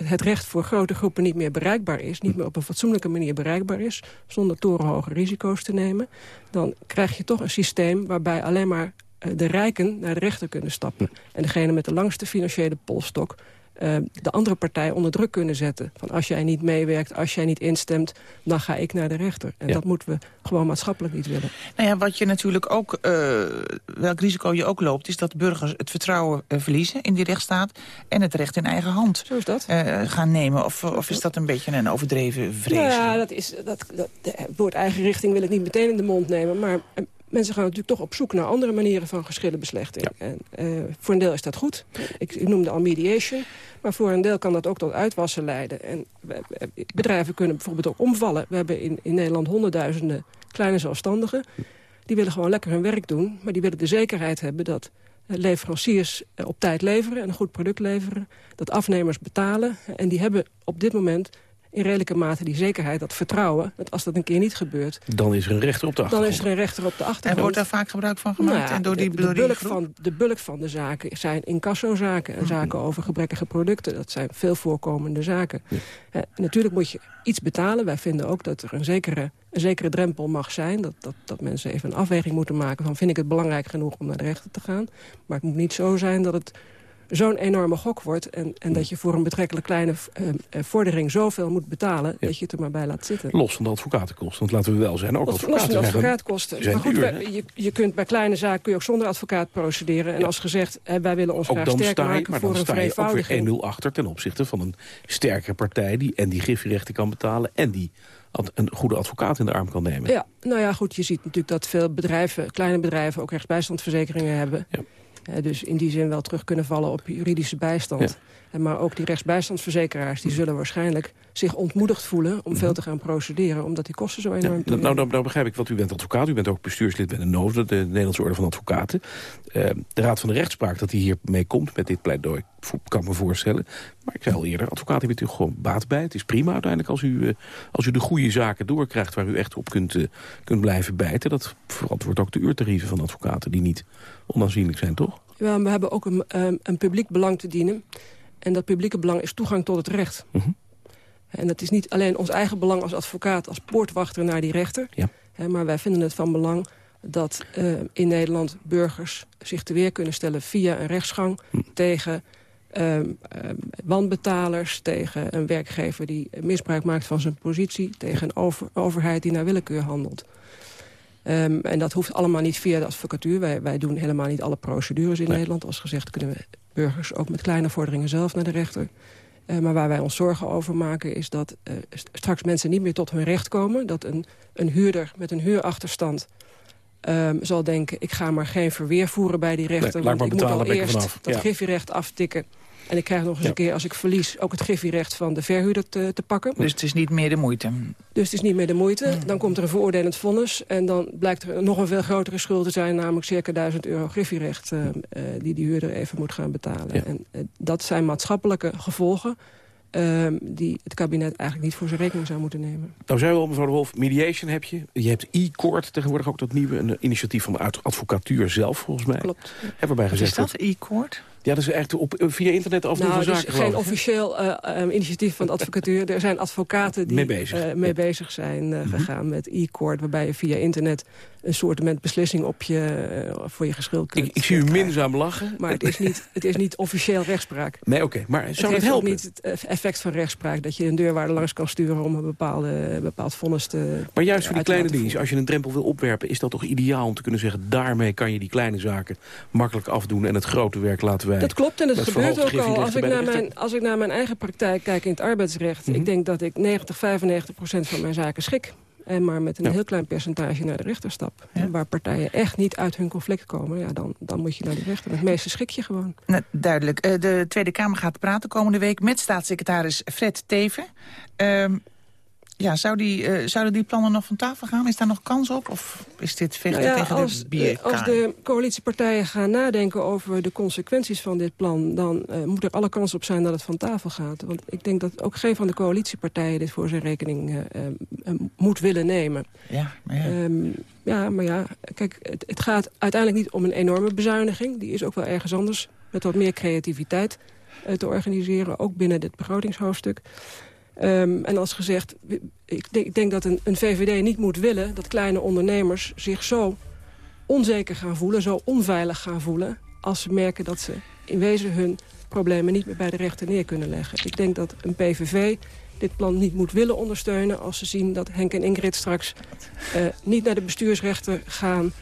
S29: het recht voor grote groepen niet meer bereikbaar is... niet meer op een fatsoenlijke manier bereikbaar is... zonder torenhoge risico's te nemen... dan krijg je toch een systeem waarbij alleen maar uh, de rijken naar de rechter kunnen stappen. En degene met de langste financiële polstok... Uh, de andere partij onder druk kunnen zetten. Van als jij niet meewerkt, als jij niet instemt... dan ga ik naar de rechter. En
S26: Ja.
S29: dat moeten we gewoon maatschappelijk niet willen.
S26: Nou ja, wat je natuurlijk ook, uh, welk risico je ook loopt... is dat burgers het vertrouwen uh, verliezen in die rechtsstaat... en het recht in eigen hand
S29: Zo is dat.
S26: gaan nemen. Of, of is dat een beetje een overdreven vrees?
S29: Ja, dat is, dat, dat, het woord eigen richting wil ik niet meteen in de mond nemen... maar eh, mensen gaan natuurlijk toch op zoek naar andere manieren van geschillenbeslechting. Ja. En, uh, voor een deel is dat goed. Ik, ik, noemde al mediation. Maar voor een deel kan dat ook tot uitwassen leiden. En bedrijven kunnen bijvoorbeeld ook omvallen. We hebben in, in Nederland honderdduizenden kleine zelfstandigen. Die willen gewoon lekker hun werk doen. Maar die willen de zekerheid hebben dat leveranciers op tijd leveren... en een goed product leveren. Dat afnemers betalen. En die hebben op dit moment in redelijke mate die zekerheid, dat vertrouwen... dat als dat een keer niet gebeurt...
S27: Dan is er een rechter op de achtergrond.
S29: Dan is er een rechter op de achtergrond.
S26: En wordt daar vaak gebruik van gemaakt?
S29: Nou ja,
S26: en door die,
S29: de, de, bulk van, de bulk van de zaken zijn incassozaken... en zaken over gebrekkige producten. Dat zijn veel voorkomende zaken. Eh, natuurlijk moet je iets betalen. Wij vinden ook dat er een zekere, een zekere drempel mag zijn. Dat, dat, dat mensen even een afweging moeten maken van... vind ik het belangrijk genoeg om naar de rechter te gaan. Maar het moet niet zo zijn dat het zo'n enorme gok wordt... En, en dat je voor een betrekkelijk kleine uh, vordering zoveel moet betalen... dat je het er maar bij laat zitten.
S27: Los van de advocatenkosten, want laten we wel zijn. Ook
S29: los, los van de advocaatkosten. Maar goed, je, je kunt bij kleine zaken kun je ook zonder advocaat procederen. En als gezegd, hè, wij willen ons ook graag sterk maken
S27: maar
S29: voor
S27: dan
S29: een
S27: sta je ook weer 1-0 achter ten opzichte van een sterke partij... die en die griffierechten kan betalen en die een goede advocaat in de arm kan nemen.
S29: Ja, nou ja, goed, je ziet natuurlijk dat veel bedrijven, kleine bedrijven... ook rechtsbijstandsverzekeringen hebben. Ja. Dus in die zin wel terug kunnen vallen op juridische bijstand.
S27: Ja.
S29: Maar ook die rechtsbijstandsverzekeraars... die zullen waarschijnlijk zich ontmoedigd voelen... om veel te gaan procederen, omdat die kosten zo enorm...
S27: Ja, nou, nou, nou begrijp ik wat u bent advocaat. U bent ook bestuurslid bij de NOVDE, de Nederlandse Orde van Advocaten. Uh, de Raad van de Rechtspraak dat hij hiermee komt met dit pleidooi... kan me voorstellen. Maar ik zei al eerder, advocaat heeft natuurlijk gewoon baat bij. Het is prima uiteindelijk als u, uh, als u de goede zaken doorkrijgt... waar u echt op kunt, uh, kunt blijven bijten. Dat verantwoordt ook de uurtarieven van advocaten... die niet onaanzienlijk zijn, toch?
S29: Ja, we hebben ook een, um, een publiek belang te dienen. En dat publieke belang is toegang tot het recht.
S27: Mm -hmm.
S29: En dat is niet alleen ons eigen belang als advocaat... als poortwachter naar die rechter.
S27: Ja.
S29: Hè, maar wij vinden het van belang dat uh, in Nederland burgers zich te weer kunnen stellen... via een rechtsgang
S27: hm.
S29: tegen um, um, wanbetalers... tegen een werkgever die misbruik maakt van zijn positie... tegen een over, overheid die naar willekeur handelt. Um, en dat hoeft allemaal niet via de advocatuur. Wij, wij doen helemaal niet alle procedures in
S27: Nee.
S29: Nederland. Als gezegd kunnen we burgers ook met kleine vorderingen zelf naar de rechter. Uh, maar waar wij ons zorgen over maken is dat uh, straks mensen niet meer tot hun recht komen. Dat een, een huurder met een huurachterstand um, zal denken... ik ga maar geen verweer voeren bij die rechter.
S27: Nee, laat
S29: want
S27: maar
S29: ik moet al
S27: er
S29: eerst
S27: vanaf.
S29: dat
S27: Ja.
S29: aftikken. En ik krijg nog eens
S27: Ja.
S29: een keer, als ik verlies... ook het griffierecht van de verhuurder te, te pakken.
S26: Dus het is niet meer de moeite.
S29: Dus het is niet meer de moeite.
S26: Hmm.
S29: Dan komt er een veroordelend vonnis. En dan blijkt er nog een veel grotere schuld te zijn... namelijk circa 1000 euro griffierecht... Uh, uh, die die huurder even moet gaan betalen.
S27: Ja.
S29: En uh, dat zijn maatschappelijke gevolgen... uh, die het kabinet eigenlijk niet voor zijn rekening zou moeten nemen.
S27: Nou zei u al, mevrouw de Wolf, mediation heb je. Je hebt e-court tegenwoordig ook dat nieuwe een initiatief van de advocatuur zelf, volgens mij.
S29: Klopt.
S27: Hebben waarbij
S26: Wat is
S27: gezegd
S26: dat, e-court?
S27: Ja, dat is echt op, via internet afdoen
S29: Nou,
S27: van
S29: het is
S27: zaken.
S29: geen officieel uh, um, initiatief van de advocatuur. Er zijn advocaten die
S27: Mee bezig.
S29: uh, mee bezig zijn uh,
S27: Mhm.
S29: gegaan met e-court... waarbij je via internet een soort met beslissing op je, voor je geschil kunt.
S27: Ik, ik zie u minzaam lachen.
S29: Maar het is niet, het is niet officieel rechtspraak.
S27: Nee, oké. Maar
S29: Het
S27: zou
S29: heeft
S27: het
S29: ook
S27: helpen?
S29: niet het effect van rechtspraak... dat je een deurwaarde langs kan sturen om een bepaalde, bepaald vonnis te
S27: Maar juist voor die kleine dingen, als je een drempel wil opwerpen... is dat toch ideaal om te kunnen zeggen... daarmee kan je die kleine zaken makkelijk afdoen... en het grote werk laten wij...
S29: Dat klopt en dat gebeurt ook al. Als ik, naar mijn, als ik naar mijn eigen praktijk kijk in het arbeidsrecht...
S27: Mhm.
S29: ik denk dat ik 90, 95 procent van mijn zaken schik. En maar met een
S27: Ja.
S29: heel klein percentage naar de rechter stap. Waar partijen echt niet uit hun conflict komen... Ja, dan, dan moet je naar de rechter. Het meeste schik je gewoon.
S26: Nou, duidelijk. Eh, de Tweede Kamer gaat praten komende week met staatssecretaris Fred Teven. Ehm, ja, zou die, eh, zouden die plannen nog van tafel gaan? Is daar nog kans op? Of is dit vechten
S29: Nou ja,
S26: tegen
S29: als,
S26: de bierkaai?
S29: als de coalitiepartijen gaan nadenken over de consequenties van dit plan... dan uh, moet er alle kans op zijn dat het van tafel gaat. Want ik denk dat ook geen van de coalitiepartijen dit voor zijn rekening uh, moet willen nemen.
S26: Ja, maar ja.
S29: Um, ja, maar ja, kijk, het, het, gaat uiteindelijk niet om een enorme bezuiniging. Die is ook wel ergens anders met wat meer creativiteit te organiseren. Ook binnen dit begrotingshoofdstuk. Um, en als gezegd, ik denk, ik denk dat een, een, VVD niet moet willen... dat kleine ondernemers zich zo onzeker gaan voelen, zo onveilig gaan voelen... als ze merken dat ze in wezen hun problemen niet meer bij de rechter neer kunnen leggen. Ik denk dat een PVV dit plan niet moet willen ondersteunen... als ze zien dat Henk en Ingrid straks uh, niet naar de bestuursrechter gaan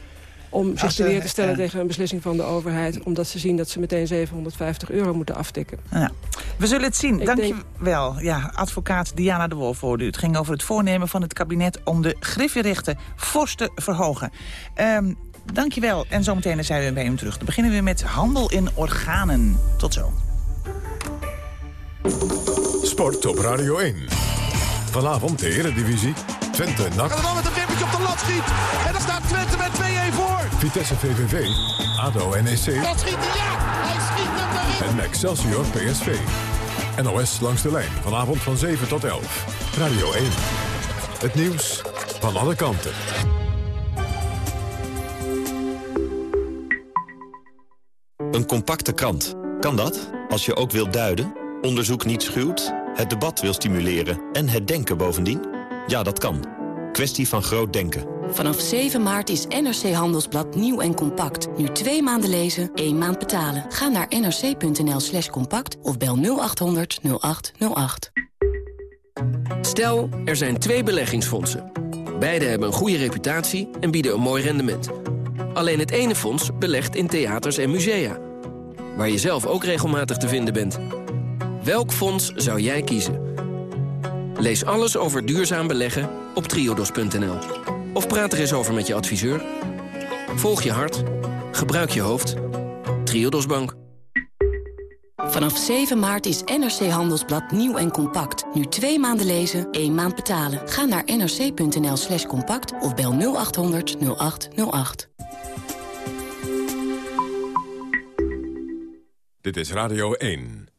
S29: om zich te weer te stellen tegen een beslissing van de overheid... omdat ze zien dat ze meteen 750 euro moeten aftikken.
S26: Ja. We zullen het zien.
S29: Ik
S26: Dank
S29: denk-
S26: je wel. Ja, advocaat Diana de Wolf hoorde u. Het ging over het voornemen van het kabinet... om de griffierechten fors te verhogen. Um, Dank je wel. En zometeen zijn we bij hem terug. Dan beginnen we met handel in organen. Tot zo.
S1: Sport op Radio 1. Vanavond de Eredivisie. Twente NAC.
S30: Schiet. En dan staat Twente met 2-1 voor.
S1: Vitesse VVV, ADO NEC.
S30: Dat schiet hij, ja! Hij schiet hem erin.
S1: En Excelsior PSV. NOS langs de lijn, vanavond van 7 tot 11. Radio 1. Het nieuws van alle kanten.
S31: Een compacte krant. Kan dat? Als je ook wilt duiden, onderzoek niet schuwt, het debat wil stimuleren en het denken bovendien? Ja, dat kan. Kwestie van groot denken.
S23: Vanaf 7 maart is NRC Handelsblad nieuw en compact. Nu twee maanden lezen, één maand betalen. Ga naar nrc.nl slash compact of bel 0800 0808.
S6: Stel, er zijn twee beleggingsfondsen. Beide hebben een goede reputatie en bieden een mooi rendement. Alleen het ene fonds belegt in theaters en musea. Waar je zelf ook regelmatig te vinden bent. Welk fonds zou jij kiezen? Lees alles over duurzaam beleggen op triodos.nl. Of praat er eens over met je adviseur. Volg je hart. Gebruik je hoofd. Triodos Bank.
S23: Vanaf 7 maart is NRC Handelsblad nieuw en compact. Nu twee maanden lezen, één maand betalen. Ga naar nrc.nl slash compact of bel 0800 0808.
S1: Dit is Radio 1.